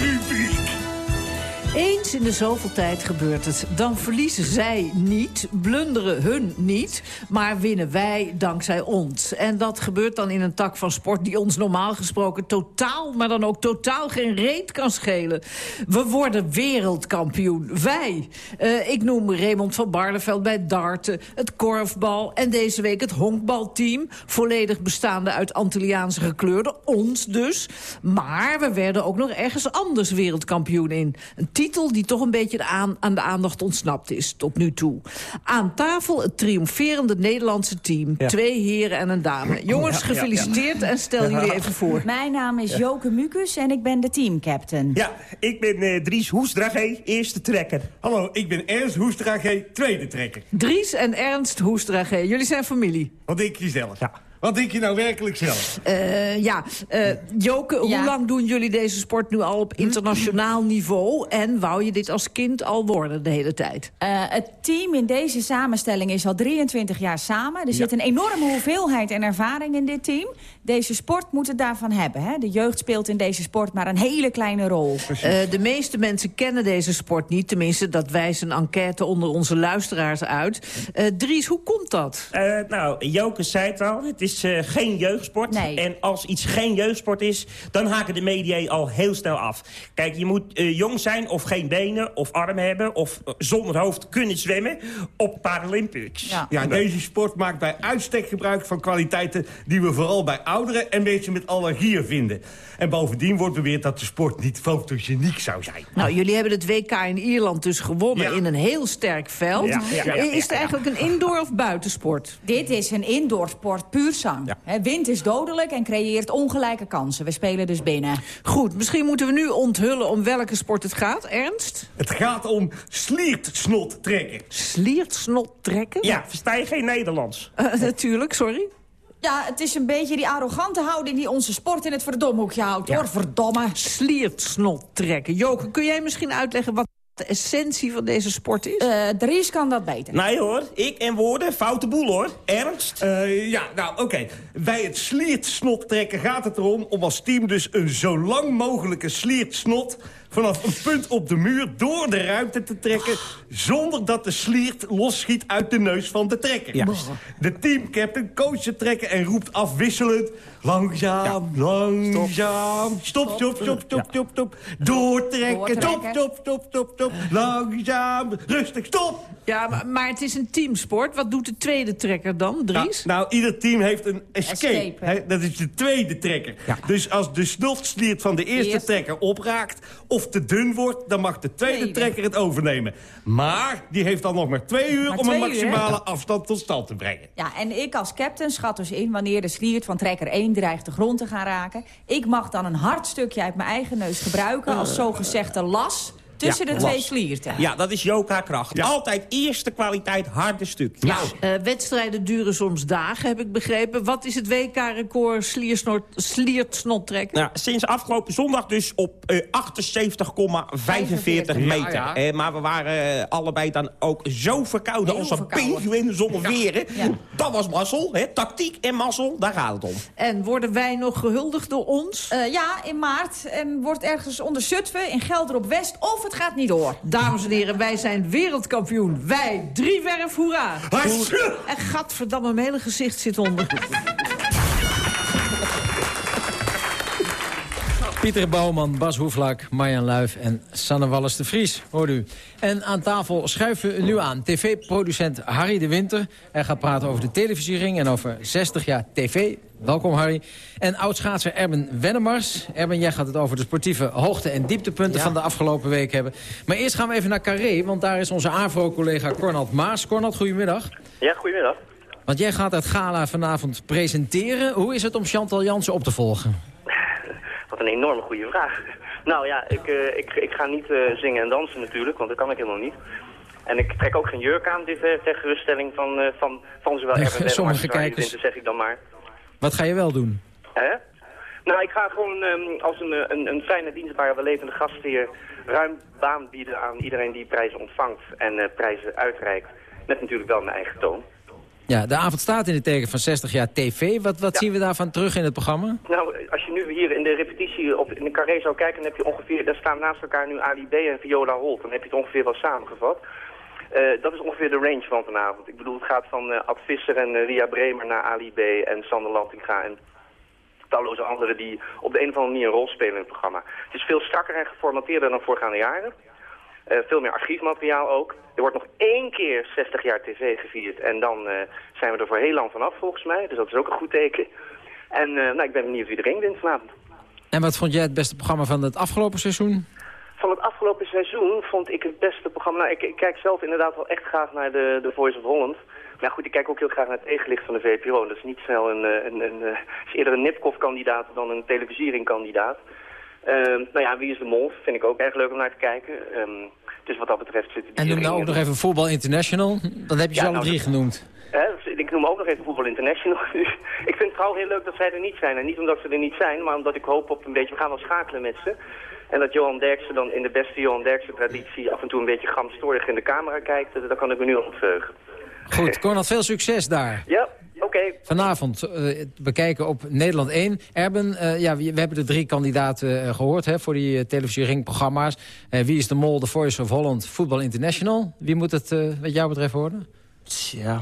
Nog een rubriek. In de zoveel tijd gebeurt het. Dan verliezen zij niet, blunderen hun niet... maar winnen wij dankzij ons. En dat gebeurt dan in een tak van sport... die ons normaal gesproken totaal, maar dan ook totaal geen reet kan schelen. We worden wereldkampioen. Wij. Eh, ik noem Raymond van Barneveld bij darten, het korfbal... en deze week het honkbalteam. Volledig bestaande uit Antilliaanse gekleurden. Ons dus. Maar we werden ook nog ergens anders wereldkampioen in. Een titel die toch een beetje aan, aan de aandacht ontsnapt is tot nu toe. Aan tafel het triomferende Nederlandse team. Ja. Twee heren en een dame. Jongens, Ja, ja, ja. gefeliciteerd en stel jullie even voor. Mijn naam is Joke Mukus en ik ben de teamcaptain. Ja, ik ben eh, Dries Hoesdrage, eerste trekker. Hallo, ik ben Ernst Hoestrage, tweede trekker. Dries en Ernst Hoestrage, jullie zijn familie. Wat denk je zelf? Wat denk je nou werkelijk zelf? Eh, ja, eh, Joke, hoe lang doen jullie deze sport nu al op internationaal niveau? En wou je dit als kind al worden de hele tijd? Eh, het team in deze samenstelling is al 23 jaar samen. Er zit een enorme hoeveelheid en ervaring in dit team. Deze sport moet het daarvan hebben. Hè? De jeugd speelt in deze sport maar een hele kleine rol. Eh, de meeste mensen kennen deze sport niet. Tenminste, dat wijst een enquête onder onze luisteraars uit. Eh, Dries, hoe komt dat? Eh, nou, Joke zei het al, het is eh, geen jeugdsport. En als iets geen jeugdsport is, dan haken de media al heel snel af. Kijk, je moet eh, jong zijn of geen benen of armen hebben... of eh, zonder hoofd kunnen zwemmen op Paralympics. Ja, deze sport maakt bij uitstek gebruik van kwaliteiten... die we vooral bij ouderen en mensen met allergieën vinden. En bovendien wordt beweerd dat de sport niet fotogeniek zou zijn. Nou, jullie hebben het WK in Ierland dus gewonnen in een heel sterk veld. Ja, ja, ja, ja, is het eigenlijk een indoor of buitensport? Dit is een indoorsport, puur zang. Hè, wind is dodelijk en creëert ongelijke kansen. We spelen dus binnen. Goed, misschien moeten we nu onthullen om welke sport het gaat, Ernst? Het gaat om sliertsnot trekken. Sliertsnot trekken? Ja, versta je geen Nederlands? Eh, natuurlijk, sorry. Ja, het is een beetje die arrogante houding die onze sport in het verdomhoekje houdt, hoor. Verdomme. Sliertsnot trekken. Joke, kun jij misschien uitleggen wat de essentie van deze sport is? Uh, Dries kan dat beter. Nee hoor, ik en woorden, foute boel hoor. Ernst? Eh, ja, nou oké. Bij het sliertsnot trekken gaat het erom om als team dus een zo lang mogelijke sliertsnot vanaf een punt op de muur door de ruimte te trekken... zonder dat de sliert losschiet uit de neus van de trekker. De teamcaptain coacht de trekker en roept afwisselend... Langzaam, langzaam, stop, stop, stop, stop, stop, stop. Doortrekken, stop, stop, stop, stop, stop. Langzaam, rustig, stop. Ja, maar, maar het is een teamsport. Wat doet de tweede trekker dan, Dries? Nou, nou, ieder team heeft een escape. Dat is de tweede trekker. Dus als de snofsliert van de eerste, Eerste. trekker opraakt... of te dun wordt, dan mag de tweede trekker het overnemen. Maar die heeft dan nog maar twee uur... Maar om een uur, maximale afstand tot stand te brengen. Ja, en ik als captain schat dus in wanneer de sliert van trekker 1 dreigt de grond te gaan raken. Ik mag dan een hard stukje uit mijn eigen neus gebruiken als zogezegde las tussen Ja, de twee slierten. Ja, dat is Joka kracht. Altijd eerste kwaliteit, harde stuk. Ja. Eh, wedstrijden duren soms dagen, heb ik begrepen. Wat is het WK-record sliertsnottrekken? Nou, sinds afgelopen zondag dus op eh, 78,45 meter. Ja, ja. Eh, maar we waren eh, allebei dan ook zo verkouden als een pinguïn zonder veren. Dat was mazzel, hè? tactiek en mazzel, daar gaat het om. En worden wij nog gehuldigd door ons? Eh, ja, in maart. En wordt ergens onder Zutphen in Gelderop West of het gaat niet door. Dames en heren, wij zijn wereldkampioen. Wij, driewerf, hoera. En gadverdamme, mijn hele gezicht zit onder. Pieter Bouwman, Bas Hoeflak, Marjan Luif en Sanne Wallis de Vries, hoort u. En aan tafel schuiven we nu aan tv-producent Harry de Winter. Hij gaat praten over de televisiering en over 60 jaar tv. Welkom Harry. En oudschaatser Erben Wennemars. Erben, jij gaat het over de sportieve hoogte- en dieptepunten van de afgelopen week hebben. Maar eerst gaan we even naar Carré, want daar is onze AVRO-collega Cornald Maas. Cornald, goedemiddag. Ja, goedemiddag. Want jij gaat het gala vanavond presenteren. Hoe is het om Chantal Jansen op te volgen? Wat een enorme goede vraag. Nou ja, ik, eh, ik, ik ga niet eh, zingen en dansen natuurlijk, want dat kan ik helemaal niet. En ik trek ook geen jurk aan dit, eh, ter geruststelling van, van, van zowel sommige als de kijkers. Winter, zeg ik dan maar. Wat ga je wel doen? Hè? Nou, ik ga gewoon ehm, als een, een, een fijne dienstbare, welevende gastheer ruim baan bieden aan iedereen die prijzen ontvangt en prijzen uitreikt. Met natuurlijk wel mijn eigen toon. Ja, de avond staat in het teken van 60 jaar tv. Wat, wat zien we daarvan terug in het programma? Nou, als je nu hier in de repetitie op, in de carré zou kijken, dan heb je ongeveer, daar staan naast elkaar nu Ali B en Viola Holt. Dan heb je het ongeveer wel samengevat. Eh, dat is ongeveer de range van vanavond. Ik bedoel, het gaat van eh Ad Visser en eh, Ria Bremer naar Ali B en Sander Lantinga en talloze anderen die op de een of andere manier een rol spelen in het programma. Het is veel strakker en geformateerder dan voorgaande jaren. Eh, veel meer archiefmateriaal ook. Er wordt nog één keer 60 jaar tv gevierd en dan eh, zijn we er voor heel lang vanaf volgens mij. Dus dat is ook een goed teken. En eh, nou, ik ben benieuwd wie er wint vanavond. En wat vond jij het beste programma van het afgelopen seizoen? Van het afgelopen seizoen vond ik het beste programma... Nou, ik, ik kijk zelf inderdaad wel echt graag naar de, de Voice of Holland. Maar goed, ik kijk ook heel graag naar het tegenlicht van de VPRO. Dat is niet snel een... een, een, eh, is eerder een Nipkoff-kandidaat dan een televisiering-kandidaat. Ehm, nou ja, Wie is de Mol? Vind ik ook erg leuk om naar te kijken. Ehm, dus wat dat betreft zitten die En noem nou ook nog even Voetbal International. Dan heb je Ja, ze alle nou, drie dat- genoemd. Hè, dus ik noem ook nog even Voetbal International. Dus ik vind het vooral heel leuk dat zij er niet zijn. En niet omdat ze er niet zijn, maar omdat ik hoop op een beetje... We gaan wel schakelen met ze. En dat Johan Derksen dan in de beste Johan Derksen traditie... af en toe een beetje gramstorig in de camera kijkt. Daar kan ik me nu verheugen. Goed, Conrad, veel succes daar. Ja, oké. Vanavond eh, bekijken op Nederland 1. Erben, eh, ja, we we hebben de drie kandidaten eh, gehoord hè, voor die uh, televisieringprogramma's. Eh, wie is de mol, The Voice of Holland, Football International? Wie moet het wat jou betreft worden? Ja,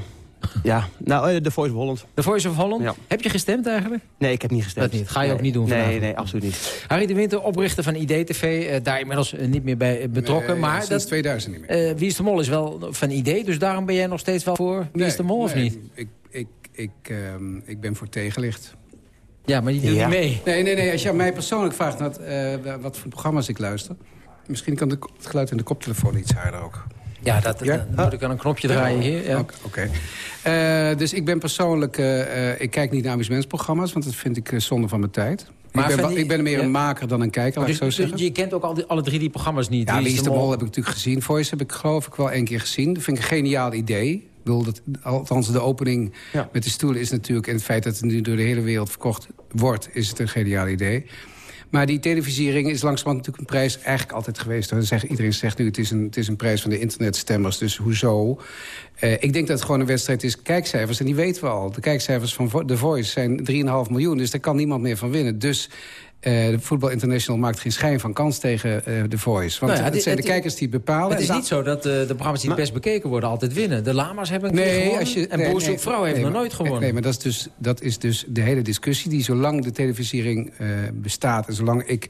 ja. nou, eh, de Voice of Holland. The Voice of Holland? Ja. Heb je gestemd eigenlijk? Nee, ik heb niet gestemd. Dat niet. Ga je ook Nee. niet doen Nee, vanavond? nee, absoluut niet. Harry de Winter, oprichter van IDTV, eh, daar inmiddels eh, niet meer bij eh, betrokken. Nee, maar sinds 2000 niet meer. Wie is de Mol is wel van ID, dus daarom ben jij nog steeds wel voor Wie is de Mol of nee, niet? Ik, ik, ik, ehm, ik ben voor tegenlicht. Ja, maar die doet niet mee. Nee, nee, nee. Als je mij persoonlijk vraagt wat, eh, wat voor programma's ik luister... misschien kan de, het geluid in de koptelefoon iets harder ook. Ja, dat, dan moet ik aan een knopje draaien hier. Ja. Oké. Eh, dus ik ben persoonlijk... eh, eh, ik kijk niet naar amusementsprogramma's... want dat vind ik zonde van mijn tijd. Maar ik, ben, ik ben meer een maker dan een kijker, ik Dus, zo zeggen. dus je kent ook al die, alle drie die programma's niet. Ja, Wie is de Mol heb ik natuurlijk gezien. Voice heb ik geloof ik wel één keer gezien. Dat vind ik een geniaal idee. Ik bedoel, dat, althans, de opening met de stoelen is natuurlijk... en het feit dat het nu door de hele wereld verkocht wordt... is het een geniaal idee. Maar die televisiering is langzamerhand natuurlijk een prijs eigenlijk altijd geweest. Zeg, iedereen zegt nu het is, een, het is een prijs van de internetstemmers, dus hoezo? Eh, ik denk dat het gewoon een wedstrijd is kijkcijfers. En die weten we al. De kijkcijfers van The Voice zijn 3,5 miljoen, dus daar kan niemand meer van winnen. Dus Eh, de Voetbal International maakt geen schijn van kans tegen eh The Voice. Want Nou ja, het zijn de kijkers die bepalen. Het is niet zo dat eh, de programma's die het best bekeken worden altijd winnen. De Lama's hebben een keer Nee, gewonnen als je, en nee, Boer nee, zoekt vrouw heeft nee, nog nooit gewonnen. Nee, maar dat is, dus, dat is dus de hele discussie die zolang de televisiering bestaat... en zolang ik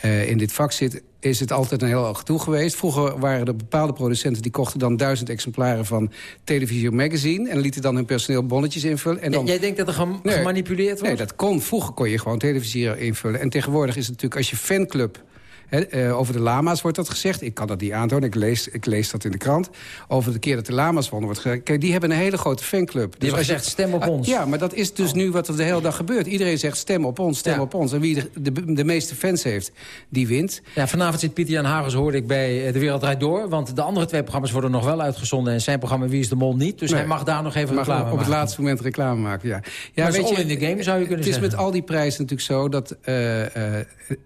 eh, in dit vak zit, is het altijd een heel hoog gedoe geweest. Vroeger waren er bepaalde producenten die kochten dan duizend exemplaren van Televisie Magazine... en lieten dan hun personeel bonnetjes invullen. En dan... Jij denkt dat er gem- Nee. gemanipuleerd wordt? Nee, dat kon. Vroeger kon je gewoon televisie invullen. En tegenwoordig is het natuurlijk, als je fanclub... Eh, over de lama's wordt dat gezegd. Ik kan dat niet aantonen, ik lees, ik lees dat in de krant. Over de keer dat de lama's wonnen wordt gezegd. Kijk, die hebben een hele grote fanclub. Die hebben als je- gezegd, stem op Ah, ons. Ja, maar dat is dus nu wat er de hele dag gebeurt. Iedereen zegt, stem op ons, stem Ja. op ons. En wie de, de, de meeste fans heeft, die wint. Ja, vanavond zit Pieter Jan Hagers, hoorde ik bij eh, De Wereld Draait Door. Want de andere twee programma's worden nog wel uitgezonden... en zijn programma Wie is de Mol niet. Dus Nee. hij mag daar nog even reclame op het maken. laatste moment reclame maken, ja. ja Maar het is all in the game, zou je kunnen Het is zeggen. met al die prijzen natuurlijk zo dat eh,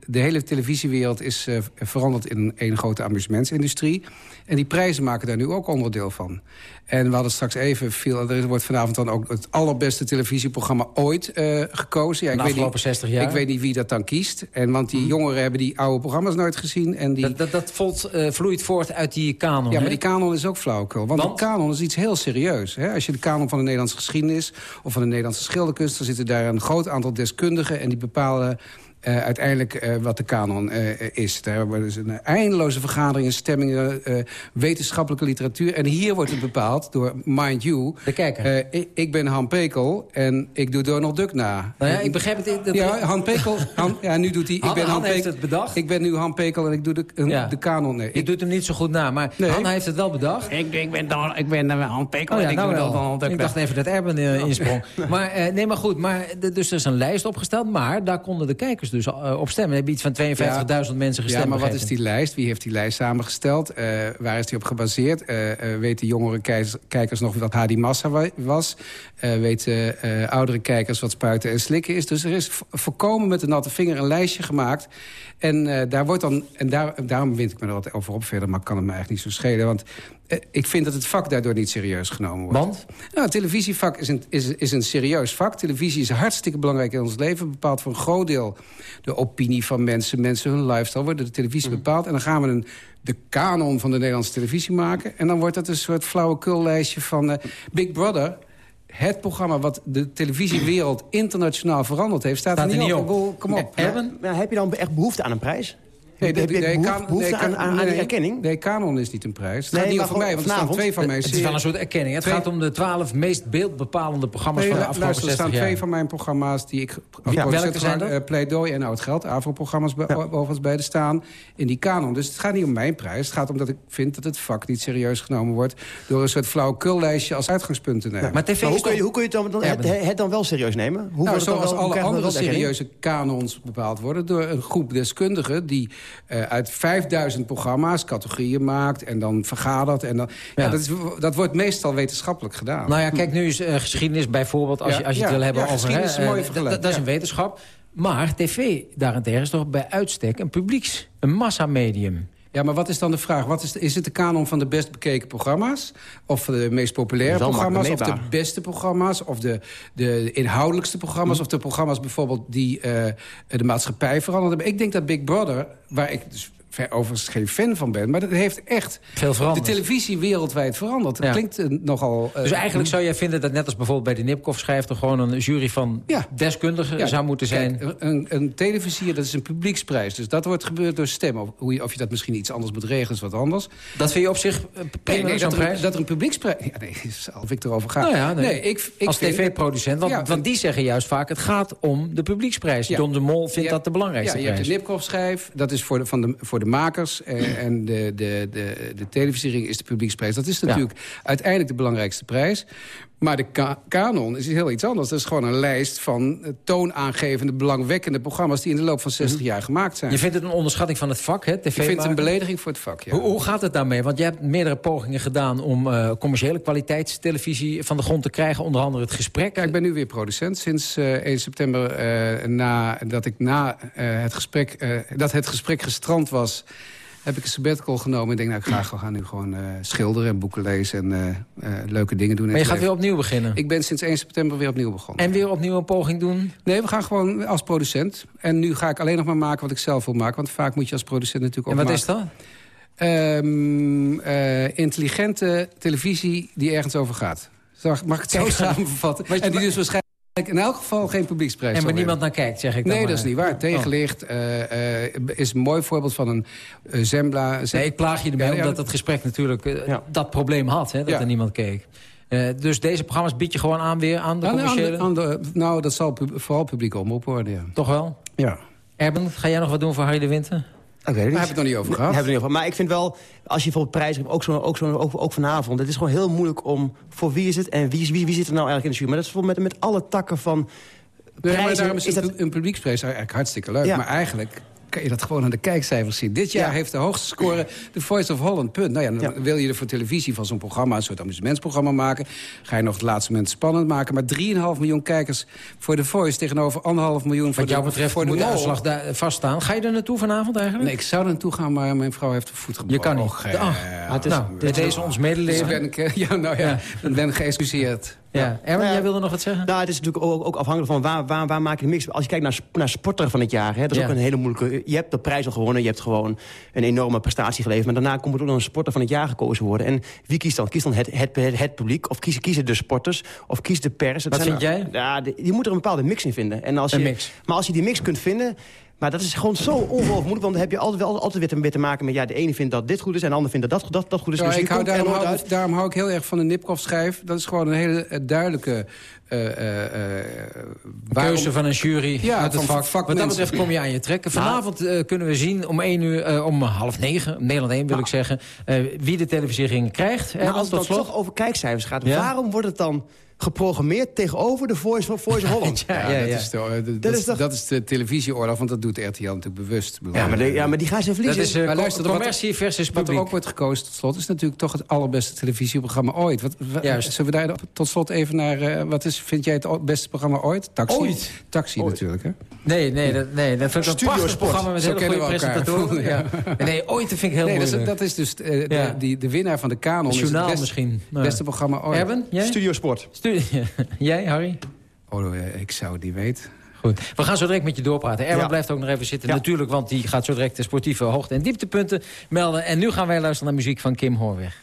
de hele televisiewereld is eh, veranderd in een grote amusementsindustrie. En die prijzen maken daar nu ook onderdeel van. En we hadden straks even veel. Er wordt vanavond dan ook het allerbeste televisieprogramma ooit eh, gekozen. Ja, De ik weet afgelopen niet, 60 jaar. Ik weet niet wie dat dan kiest. En want die jongeren hebben die oude programma's nooit gezien. En die... Dat, dat, dat volt, eh, vloeit voort uit die kanon. Ja, hè? maar die kanon is ook flauwekul. Want, Want? de kanon is iets heel serieus. Hè? Als je de kanon van de Nederlandse geschiedenis... of van de Nederlandse schilderkunst... dan zitten daar een groot aantal deskundigen... en die bepalen eh, uiteindelijk eh, wat de kanon eh, is. Daar worden dus een eindeloze vergaderingen, stemmingen... eh, wetenschappelijke literatuur. En hier wordt het bepaald door, mind you... De kijker. ik, ik ben Han Pekel en ik doe Donald Duck na. Nou ja, ik begrijp het. Dat, Ja, Han Pekel... Han, ja, nu doet hij... Han- ik ben Han heeft Pekel- het bedacht. Ik ben nu Han Pekel en ik doe de, een- Ja. de kanon. Nee, Je doet hem niet zo goed na, maar Nee. Han heeft het wel bedacht. ik, ik ben, Don, ik ben Han Pekel Oh ja, en ik nou doe wel. Donald Duck Ik dacht even dat Erben insprong. Maar, eh, nee, maar goed, maar, dus er is een lijst opgesteld... maar daar konden de kijkers dus eh, op stemmen. Er hebben iets van 52.000 mensen gestemd. Ja, maar wat is die lijst? Wie heeft die lijst samengesteld? Eh, waar is die op gebaseerd? Eh, weten jongere kijkers, nog wat Hadi Massa wa- was? Weten oudere kijkers wat spuiten en slikken is? Dus er is voorkomen met de natte vinger een lijstje gemaakt. En daar wordt dan, en daar, daarom wind ik me er wat over op verder, maar kan het me eigenlijk niet zo schelen. Want ik vind dat het vak daardoor niet serieus genomen wordt. Want? Nou, het televisievak is een, is, is een serieus vak. Televisie is hartstikke belangrijk in ons leven. Bepaalt voor een groot deel de opinie van mensen. Mensen, hun lifestyle wordt door de televisie Mhm. bepaald. En dan gaan we een, de kanon van de Nederlandse televisie maken. En dan wordt dat een soort flauwekullijstje van eh, Big Brother... Het programma wat de televisiewereld internationaal veranderd heeft... staat, Staat er er niet op. Kom op. Heb je dan echt behoefte aan een prijs? Nee, je nee, kan- behoefte nee, aan, kan- aan, aan die erkenning? Nee, kanon is niet een prijs. Het Nee, gaat niet over mij, want er staan twee van mijn Het is wel een soort erkenning. Het Twee- gaat om de twaalf meest beeldbepalende programma's Nee, van de afgelopen luister, er 60 staan twee van mijn programma's die ik... Ja, welke zijn dat? eh, Pleidooi en Oud Geld, AVRO-programma's be- overigens bij de staan in die kanon. Dus het gaat niet om mijn prijs. Het gaat om dat ik vind dat het vak niet serieus genomen wordt... door een soort flauwekullijstje als uitgangspunt te nemen. Maar tv Maar hoe kun je, hoe kun je het dan, dan, Ja, het, het dan wel serieus nemen? Hoe nou, zoals alle andere serieuze kanons bepaald worden... door een groep deskundigen die eh, uit 5000 programma's categorieën maakt... en dan vergadert. En dan, ja. Ja. dat, is, dat wordt meestal wetenschappelijk gedaan. Nou ja, kijk, nu is eh, geschiedenis bijvoorbeeld, als je, als je het wil hebben over... geschiedenis is hè, eh, vergelijking, Dat is een wetenschap. Maar tv daarentegen is toch bij uitstek een publieks, een massamedium. Ja, maar wat is dan de vraag? Wat is, de- is het de kanon van de best bekeken programma's? Of de meest populaire programma's? Of de beste programma's? Of de, de inhoudelijkste programma's? Hm. Of de programma's bijvoorbeeld die eh, de maatschappij veranderd hebben? Ik denk dat Big Brother, waar ik dus overigens geen fan van ben... maar dat heeft echt Veel veranderd. de televisie wereldwijd veranderd. Dat Ja. klinkt eh, nogal... eh, Dus eigenlijk zou jij vinden dat net als bijvoorbeeld bij de Nipkoff schrijft... er gewoon een jury van Ja. deskundigen Ja, zou moeten zijn. kijk, een, een televisier, dat is een publieksprijs. Dus dat wordt gebeurd door stem. Of, hoe je, of je dat misschien iets anders moet regelen, is wat anders. dat vind je op zich eh, prima, Nee, nee, zo'n dat, er, prijs? dat er een publieksprijs... Ja, nee, ik erover ga. Nou nee. ik, ik als tv-producent, want, die zeggen juist vaak... het gaat om de publieksprijs. John de Mol vindt dat de belangrijkste ja, je prijs. hebt de Nipkoff-schijf, dat is voor de, van de, voor de makers. En, en de, de, de, de televisiering is de publieksprijs. Dat is natuurlijk uiteindelijk de belangrijkste prijs. Maar de ka- kanon is heel iets anders. Dat is gewoon een lijst van eh, toonaangevende, belangwekkende programma's... die in de loop van 60 jaar gemaakt zijn. Je vindt het een onderschatting van het vak, hè? TV Ik vind het een belediging voor het vak, ja. Hoe, hoe gaat het daarmee? Want je hebt meerdere pogingen gedaan om eh, commerciële kwaliteitstelevisie van de grond te krijgen. Onder andere het gesprek. Ja, ik ben nu weer producent sinds eh 1 september. eh na, dat ik na eh, het gesprek, eh, dat het gesprek gestrand was... heb ik een sabbatical genomen. En denk, nou, ik ga, we gaan nu gewoon eh, schilderen en boeken lezen... en eh, eh, leuke dingen doen. Maar je gaat weer opnieuw beginnen? Ik ben sinds 1 september weer opnieuw begonnen. En weer opnieuw een poging doen? Nee, we gaan gewoon als producent. En nu ga ik alleen nog maar maken wat ik zelf wil maken. Want vaak moet je als producent natuurlijk ook En wat is dat? Ehm, eh, intelligente televisie die ergens over gaat. Mag ik het zo samenvatten? En die dus waarschijnlijk in elk geval geen publieksprijs En waar niemand naar kijkt, zeg ik dan Nee, maar. dat is niet waar. Tegenlicht eh, eh, is een mooi voorbeeld van een eh, Zembla... Nee, ik plaag je ermee Ja, ja, omdat het gesprek natuurlijk dat probleem had. Hè, dat Ja. er niemand keek. Eh, dus deze programma's bied je gewoon aan weer aan de aan commerciële? aan de- nou, dat zal pub- vooral publiek omroep worden, ja. Toch wel? Ja. Erben, ga jij nog wat doen voor Harry de Winter? Ik weet het niet. hebben het nog niet over Nee, gehad. hebben we. Maar ik vind wel, als je bijvoorbeeld prijzen hebt, ook, zo, ook, zo, ook, ook vanavond... het is gewoon heel moeilijk om voor wie is het en wie, wie, wie zit er nou eigenlijk in de jury. Maar dat is bijvoorbeeld met, met alle takken van Nee, maar prijzen... daarom is is een, dat, pu- een publieksprijs eigenlijk hartstikke leuk. Ja. Maar eigenlijk kan je dat gewoon aan de kijkcijfers zien. Dit jaar Ja. heeft de hoogste score de Voice of Holland, punt. Nou ja, dan wil je er voor televisie van zo'n programma... een soort amusementsprogramma maken. Ga je nog het laatste moment spannend maken. Maar 3,5 miljoen kijkers voor de Voice... tegenover 1,5 miljoen voor Wat jou de, betreft voor de moet de uitslag daar vaststaan. Ga je er naartoe vanavond eigenlijk? Nee, ik zou er naartoe gaan, maar mijn vrouw heeft de voet gebroken. Je kan niet. Eh, Ah, het is- nou, met deze ons medeleven. Dus ben ik, eh, ja, nou ja, dan ben ik geëxcuseerd. Ja. Erwin, jij wilde nog wat zeggen? Nou, het is natuurlijk ook, ook afhankelijk van waar, waar, waar maak je de mix. Als je kijkt naar, naar sporter van het jaar, hè, dat is ook een hele moeilijke... Je hebt de prijs al gewonnen, je hebt gewoon een enorme prestatie geleverd... maar daarna komt er ook nog een sporter van het jaar gekozen worden. En wie kiest dan? Kiest dan het, het, het, het publiek? Of kiezen, kiezen de sporters? Of kiest de pers? Het Wat vind jij? Ja, je moet er een bepaalde mix in vinden. En als Een je, mix. Maar als je die mix kunt vinden... Maar dat is gewoon zo ongelooflijk moeilijk. Want dan heb je altijd, wel, altijd weer, te, weer te maken met... ja, de ene vindt dat dit goed is en de ander vindt dat dat, dat, dat goed is. Ja, dus ik hou, daarom, hou, uit. daarom hou ik heel erg van de Nipkoff-schijf. Dat is gewoon een hele eh, duidelijke... eh, eh, eh, waarom- Keuze van een jury Ja, uit het vak. vakmensen. Wat dat betreft kom je aan je trekken. Vanavond eh, kunnen we zien om 1 uur, eh, om half negen, Nederland 1 wil ik zeggen... eh, wie de televisiering krijgt. Erwin, als het dan toch over kijkcijfers gaat... Ja? waarom wordt het dan geprogrammeerd tegenover de Voice van Voice of Holland? Ja, ja, dat, ja. Is de, de- Dat dat, is is toch- dat is de televisieoorlog, want dat doet RTL natuurlijk bewust. Ja, maar, de- ja, maar die gaan ze Dat verliezen. is eh, luister, wat- commercie versus Wat er publiek. ook wordt gekozen tot slot is natuurlijk toch het allerbeste televisieprogramma ooit. Wat, wa- Juist. Zullen we daar tot slot even naar... eh, wat is, vind jij het beste programma ooit? Taxi? Ooit? Taxi natuurlijk, hè? Nee, nee, dat, nee, dat vind ik een prachtig programma met Zo hele goede kennen we elkaar. presentatoren. Ja. Nee, ooit dat vind ik heel nee, dat moeilijk. is, dat is dus eh, de, die, de winnaar van de. Het het journaal beste, misschien. Maar- beste programma ooit. Erben, jij? Studio Sport. Jij, Harry? Oh, ik zou niet weten. Goed. We gaan zo direct met je doorpraten. Erwin Ja. blijft ook nog even zitten. Ja. Natuurlijk, want die gaat zo direct de sportieve hoogte- en dieptepunten melden. En nu gaan wij luisteren naar muziek van Kim Hoorweg.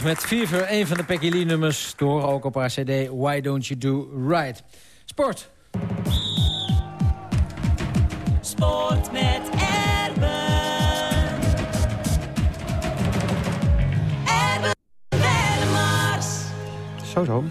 Hoorweg met Fever, een van de Peggy Lee nummers. Te horen ook op haar cd Why Don't You Do Right. Sport. Sport met Erben. Erben. Zo, zo.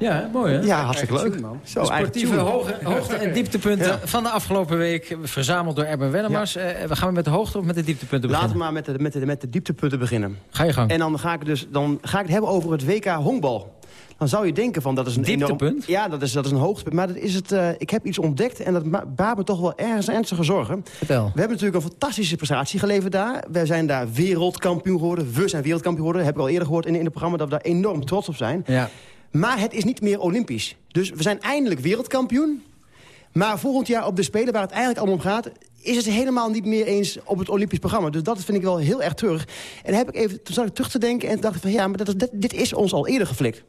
Ja, mooi hè? Ja, hartstikke leuk. Zo, sportieve hoogte, en dieptepunten Ja. van de afgelopen week... verzameld door Erben Wennemars. Eh, we gaan we met de hoogte of met de dieptepunten Laten we beginnen? maar met de, met, de, met de dieptepunten beginnen. Ga je gang. En dan ga ik, dus, dan ga ik het hebben over het WK honkbal. Dan zou je denken van dat is een Dieptepunt? Enorm, ja, dat is, dat is een hoogtepunt. Maar dat is het, eh, ik heb iets ontdekt en dat baart me toch wel ergens ernstige zorgen. Vertel. We hebben natuurlijk een fantastische prestatie geleverd daar. We zijn daar wereldkampioen geworden. We zijn wereldkampioen geworden. Heb ik al eerder gehoord in, in het programma dat we daar enorm trots op zijn. Ja. Maar het is niet meer olympisch. Dus we zijn eindelijk wereldkampioen. Maar volgend jaar op de Spelen, waar het eigenlijk allemaal om gaat... is het helemaal niet meer eens op het Olympisch programma. Dus dat vind ik wel heel erg terug. En dan heb ik even, toen zat ik terug te denken en dacht ik van... ja, maar dat is, dit, dit is ons al eerder geflikt.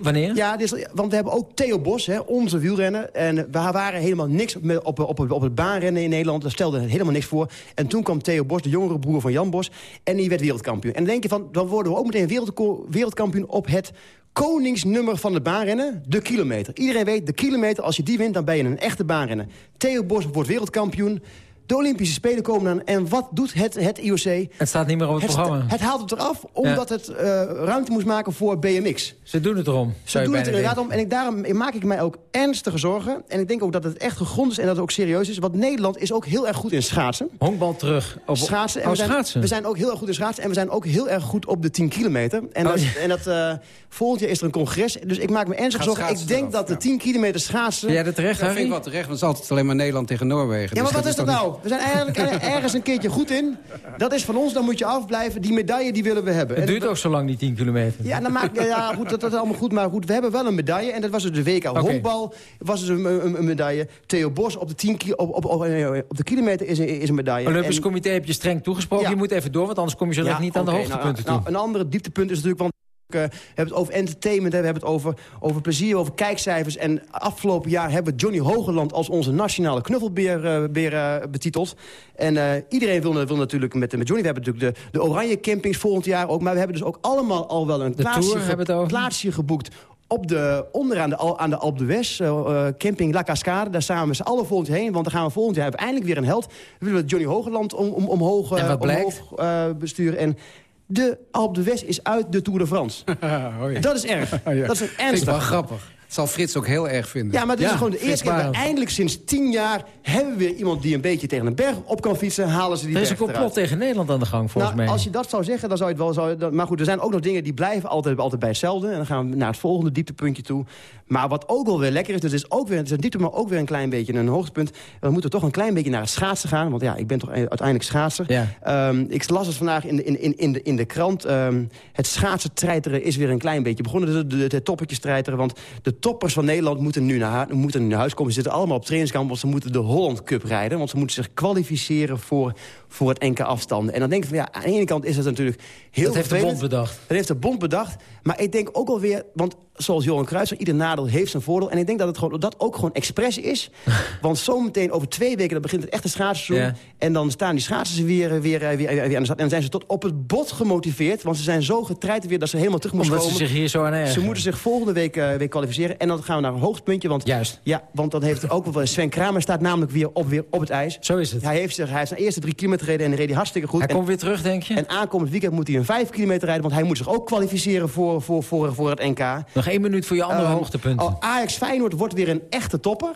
wanneer? Ja, is, want we hebben ook Theo Bos, hè, onze wielrenner. En we waren helemaal niks op, op, op, op, het baanrennen in Nederland. Daar stelde helemaal niks voor. En toen kwam Theo Bos, de jongere broer van Jan Bos. En die werd wereldkampioen. En dan denk je van, dan worden we ook meteen wereldkampioen op het koningsnummer van het baanrennen, de kilometer. Iedereen weet, de kilometer, als je die wint, dan ben je een echte baanrenner. Theo Bos wordt wereldkampioen. De Olympische Spelen komen aan. En wat doet het, het IOC? Het staat niet meer op het, Het, programma. het haalt het eraf, omdat het eh, ruimte moest maken voor BMX. Ze doen het erom. Ze doen het inderdaad om. En ik, daarom maak ik mij ook ernstige zorgen. En ik denk ook dat het echt gegrond is en dat het ook serieus is. Want Nederland is ook heel erg goed in schaatsen. Honkbal terug. Op, Schaatsen. En oh, we, zijn, schaatsen. we zijn ook heel erg goed in schaatsen. En we zijn ook heel erg goed op de 10 kilometer. En, Oh, dat, ja. en dat, eh, volgend jaar is er een congres. Dus ik maak me ernstig Gaat zorgen. Ik denk eraf, dat de 10 kilometer schaatsen... Jij dat terecht, Dat vind ik wel terecht, want het is altijd alleen maar Nederland tegen Noorwegen. Ja, Dus maar wat is dat nou? We zijn eigenlijk ergens een keertje goed in. Dat is van ons, dan moet je afblijven. Die medaille die willen we hebben. Het duurt ook zo lang, die 10 kilometer. Ja, dan maak, ja, goed, dat, dat is allemaal goed. Maar goed, we hebben wel een medaille. En dat was dus de WK honkbal. Was dus een, een, een medaille. Theo Bos op de, 10 ki- op, op, op, nee, op de kilometer is een, is een medaille. Olympisch En- Comité heb je streng toegesproken. Ja. Je moet even door, want anders kom je zo Ja, direct niet aan de oké, hoogtepunten nou, toe. nou, een andere dieptepunt is natuurlijk... Want eh, we hebben het over entertainment, we hebben het over, over plezier, over kijkcijfers. En afgelopen jaar hebben we Johnny Hogeland als onze nationale knuffelbeer eh, beer, eh, betiteld. En eh, iedereen wil, wil natuurlijk met, met Johnny. We hebben natuurlijk de, de Oranje Campings volgend jaar ook. Maar we hebben dus ook allemaal al wel een De plaatsje, we over. plaatsje geboekt op de, onderaan de, aan de d'Huez, eh, eh, camping La Cascade. Daar samen met z'n allen volgend jaar heen. Want dan gaan we volgend jaar hebben we eindelijk weer een held. We willen Johnny Hogeland om, om, omhoog, eh, blijkt? omhoog eh, besturen. En de Alpe d'Huez is uit de Tour de France. Oh, ja. Dat is erg. Oh, ja. Dat is een Vind ik ernstig. wel grappig. Zal Frits ook heel erg vinden. Ja, maar dit is gewoon de Frits eerste keer. dat. Eindelijk sinds tien jaar hebben we weer iemand die een beetje tegen een berg op kan fietsen. Halen ze die Er is een complot eruit. tegen Nederland aan de gang, volgens Nou, mij. als je dat zou zeggen, dan zou je het wel... Zou, dat- maar goed, er zijn ook nog dingen die blijven altijd, altijd bij hetzelfde. En dan gaan we naar het volgende dieptepuntje toe. Maar wat ook wel weer lekker is, dus het is ook weer het is een diepte, maar ook weer een klein beetje een hoogtepunt. We moeten toch een klein beetje naar het schaatsen gaan. Want ja, ik ben toch uiteindelijk schaatser. Ja. Ehm, ik las het vandaag in de, in, in, in de, in de krant. Ehm, het schaatsen treiteren is weer een klein beetje begonnen. De, de, de toppetjes treiteren. Want de toppers van Nederland moeten nu, naar, moeten naar huis komen. Ze zitten allemaal op trainingskamp. Want ze moeten de Holland Cup rijden. Want ze moeten zich kwalificeren voor, voor het enkele afstanden. En dan denk ik van ja, aan de ene kant is het natuurlijk heel Dat heeft de bond bedacht. Dat heeft de bond bedacht. Maar ik denk ook alweer, want zoals Johan Cruijff, ieder nadeel heeft zijn voordeel. En ik denk dat het gewoon, dat ook gewoon expres is. Want zometeen over twee weken, dan begint het echte schaatsseizoen. Ja. En dan staan die schaatsers weer, weer, weer, weer, weer aan de. En dan zijn ze tot op het bot gemotiveerd. Want ze zijn zo getreid weer dat ze helemaal terug moeten Omdat ze komen. zich hier zo aan. Ze moeten zich volgende week, eh, week kwalificeren. En dan gaan we naar een hoogtepuntje. Want, Juist. Ja, want dan heeft ook wel... Sven Kramer staat namelijk weer op, weer op het ijs. Zo is het. Hij heeft, zich, hij heeft zijn eerste drie kilometer gereden en reed hij hartstikke goed. Hij En- komt weer terug, denk je? en aankomend weekend moet hij een 5 kilometer rijden... want hij moet zich ook kwalificeren voor, voor, voor, voor het NK. Nog één minuut voor je andere Eh, hoogtepunten. oh, Ajax Feyenoord wordt weer een echte topper.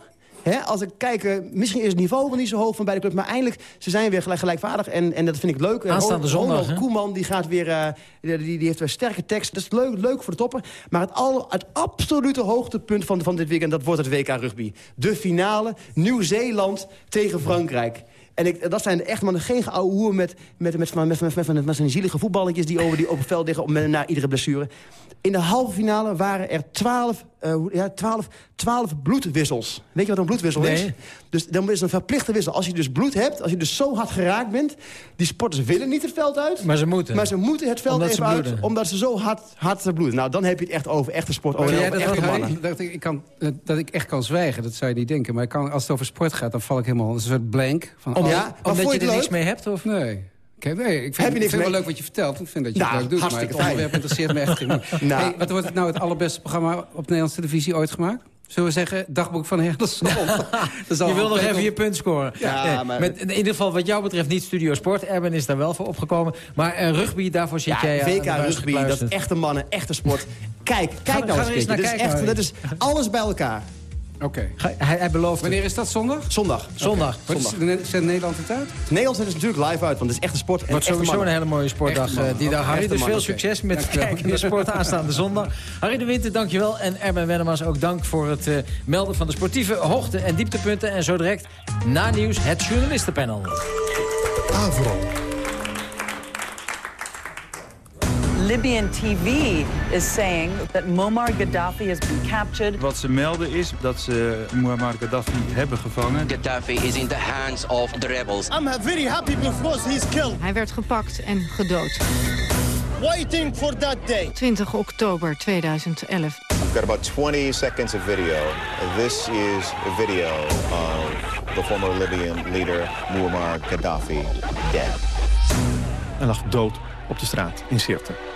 Als ik kijk, eh, misschien is het niveau wel niet zo hoog van beide clubs... maar eindelijk, ze zijn weer gelijk, gelijkwaardig en, en dat vind ik leuk. Aanstaande Ronald zondag, hè? Koeman die gaat weer, eh, die, die die heeft weer sterke tekst. Dat is leuk, leuk voor de topper. Maar het, al, het absolute hoogtepunt van, van dit weekend... dat wordt het WK Rugby. De finale, Nieuw-Zeeland tegen Frankrijk. En ik, dat zijn echt man, geen geouwe met, met, met, met, met, met, met, zijn zielige voetballetjes... die over, die op het veld liggen na iedere blessure. In de halve finale waren er 12, eh, ja, 12, 12 bloedwissels. Weet je wat een bloedwissel is? Nee. Dus dan is het een verplichte wissel. Als je dus bloed hebt, als je dus zo hard geraakt bent... die sporters willen niet het veld uit. Maar ze moeten. Maar ze moeten het veld Omdat even uit, omdat ze zo hard, hard bloeden. Nou, dan heb je het echt over echte sport. Over, over dat, echte wel, mannen. Harry? dat, ik, ik kan, dat, dat ik echt kan zwijgen, dat zou je niet denken. Maar ik kan, als het over sport gaat, dan val ik helemaal een soort blank. Van, Om- oh, ja? Maar Omdat je je er niks mee hebt? Of? Nee. Nee, ik vind, Heb je ik vind het wel leuk wat je vertelt. Ik vind dat je Nou, het leuk doet. Maar hartstikke het onderwerp fijn. interesseert me echt niet. Nou. Hey, wat wordt het nou het allerbeste programma op Nederlandse televisie ooit gemaakt? Zullen we zeggen, dagboek van Herdelson? Je wil nog even je punt scoren. Ja, Nee, maar- met, in ieder geval wat jou betreft niet Studio Sport. Erben is daar wel voor opgekomen. Maar eh, rugby, daarvoor zit Ja, jij de buis rugby, dat echte mannen, echte sport. Kijk, kijk nou eens eens naar. Dit is, kijken, echt, dit is alles bij elkaar. Oké. Hij, hij belooft het. Wanneer is dat, zondag? Zondag. Zondag. Wat is, zet Nederland het uit? Nederland zet het natuurlijk live uit, want het is echte sport. En Wordt sowieso een hele mooie sportdag, eh, die dag. oké. Harry, Echte dus veel succes met Dankjewel. kijken naar sport aanstaande zondag. Harry de Winter, dankjewel. En Erben Wennemars ook dank voor het eh, melden van de sportieve hoogte- en dieptepunten. En zo direct, na nieuws, het journalistenpanel. Avro. Libyan TV is saying that Muammar Gaddafi has been captured. Wat ze melden is dat ze Muammar Gaddafi hebben gevangen. Gaddafi is in the hands of the rebels. I'm very happy because he's killed. Hij werd gepakt en gedood. Waiting for that day. 20 oktober 2011. We've got about 20 seconds of video. This is a video of the former Libyan leader Muammar Gaddafi dead. En lag dood op de straat in Sirte.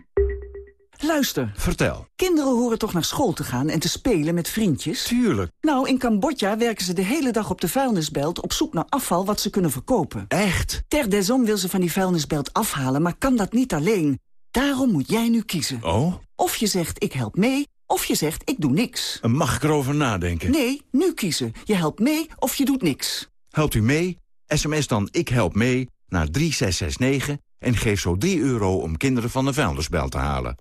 Luister. Vertel. Kinderen horen toch naar school te gaan en te spelen met vriendjes? Tuurlijk. Nou, in Cambodja werken ze de hele dag op de vuilnisbelt... op zoek naar afval wat ze kunnen verkopen. Echt? Ter desom wil ze van die vuilnisbelt afhalen, maar kan dat niet alleen. Daarom moet jij nu kiezen. Oh? Of je zegt ik help mee, of je zegt ik doe niks. Mag ik erover nadenken? Nee, nu kiezen. Je helpt mee of je doet niks. Helpt u mee? SMS dan Ik Help Mee naar 3669 en geef zo 3 euro om kinderen van de vuilnisbel te halen.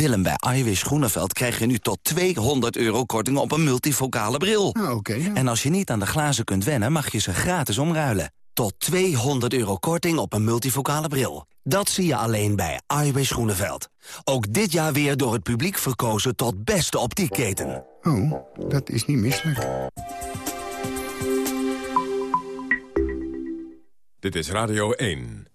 Willem, bij Iwis Groeneveld krijg je nu tot 200 euro korting op een multifocale bril. Oké. En als je niet aan de glazen kunt wennen, mag je ze gratis omruilen. Tot 200 euro korting op een multifocale bril. Dat zie je alleen bij Iwis Groeneveld. Ook dit jaar weer door het publiek verkozen tot beste optiekketen. Oh, dat is niet misselijk. Dit is Radio 1.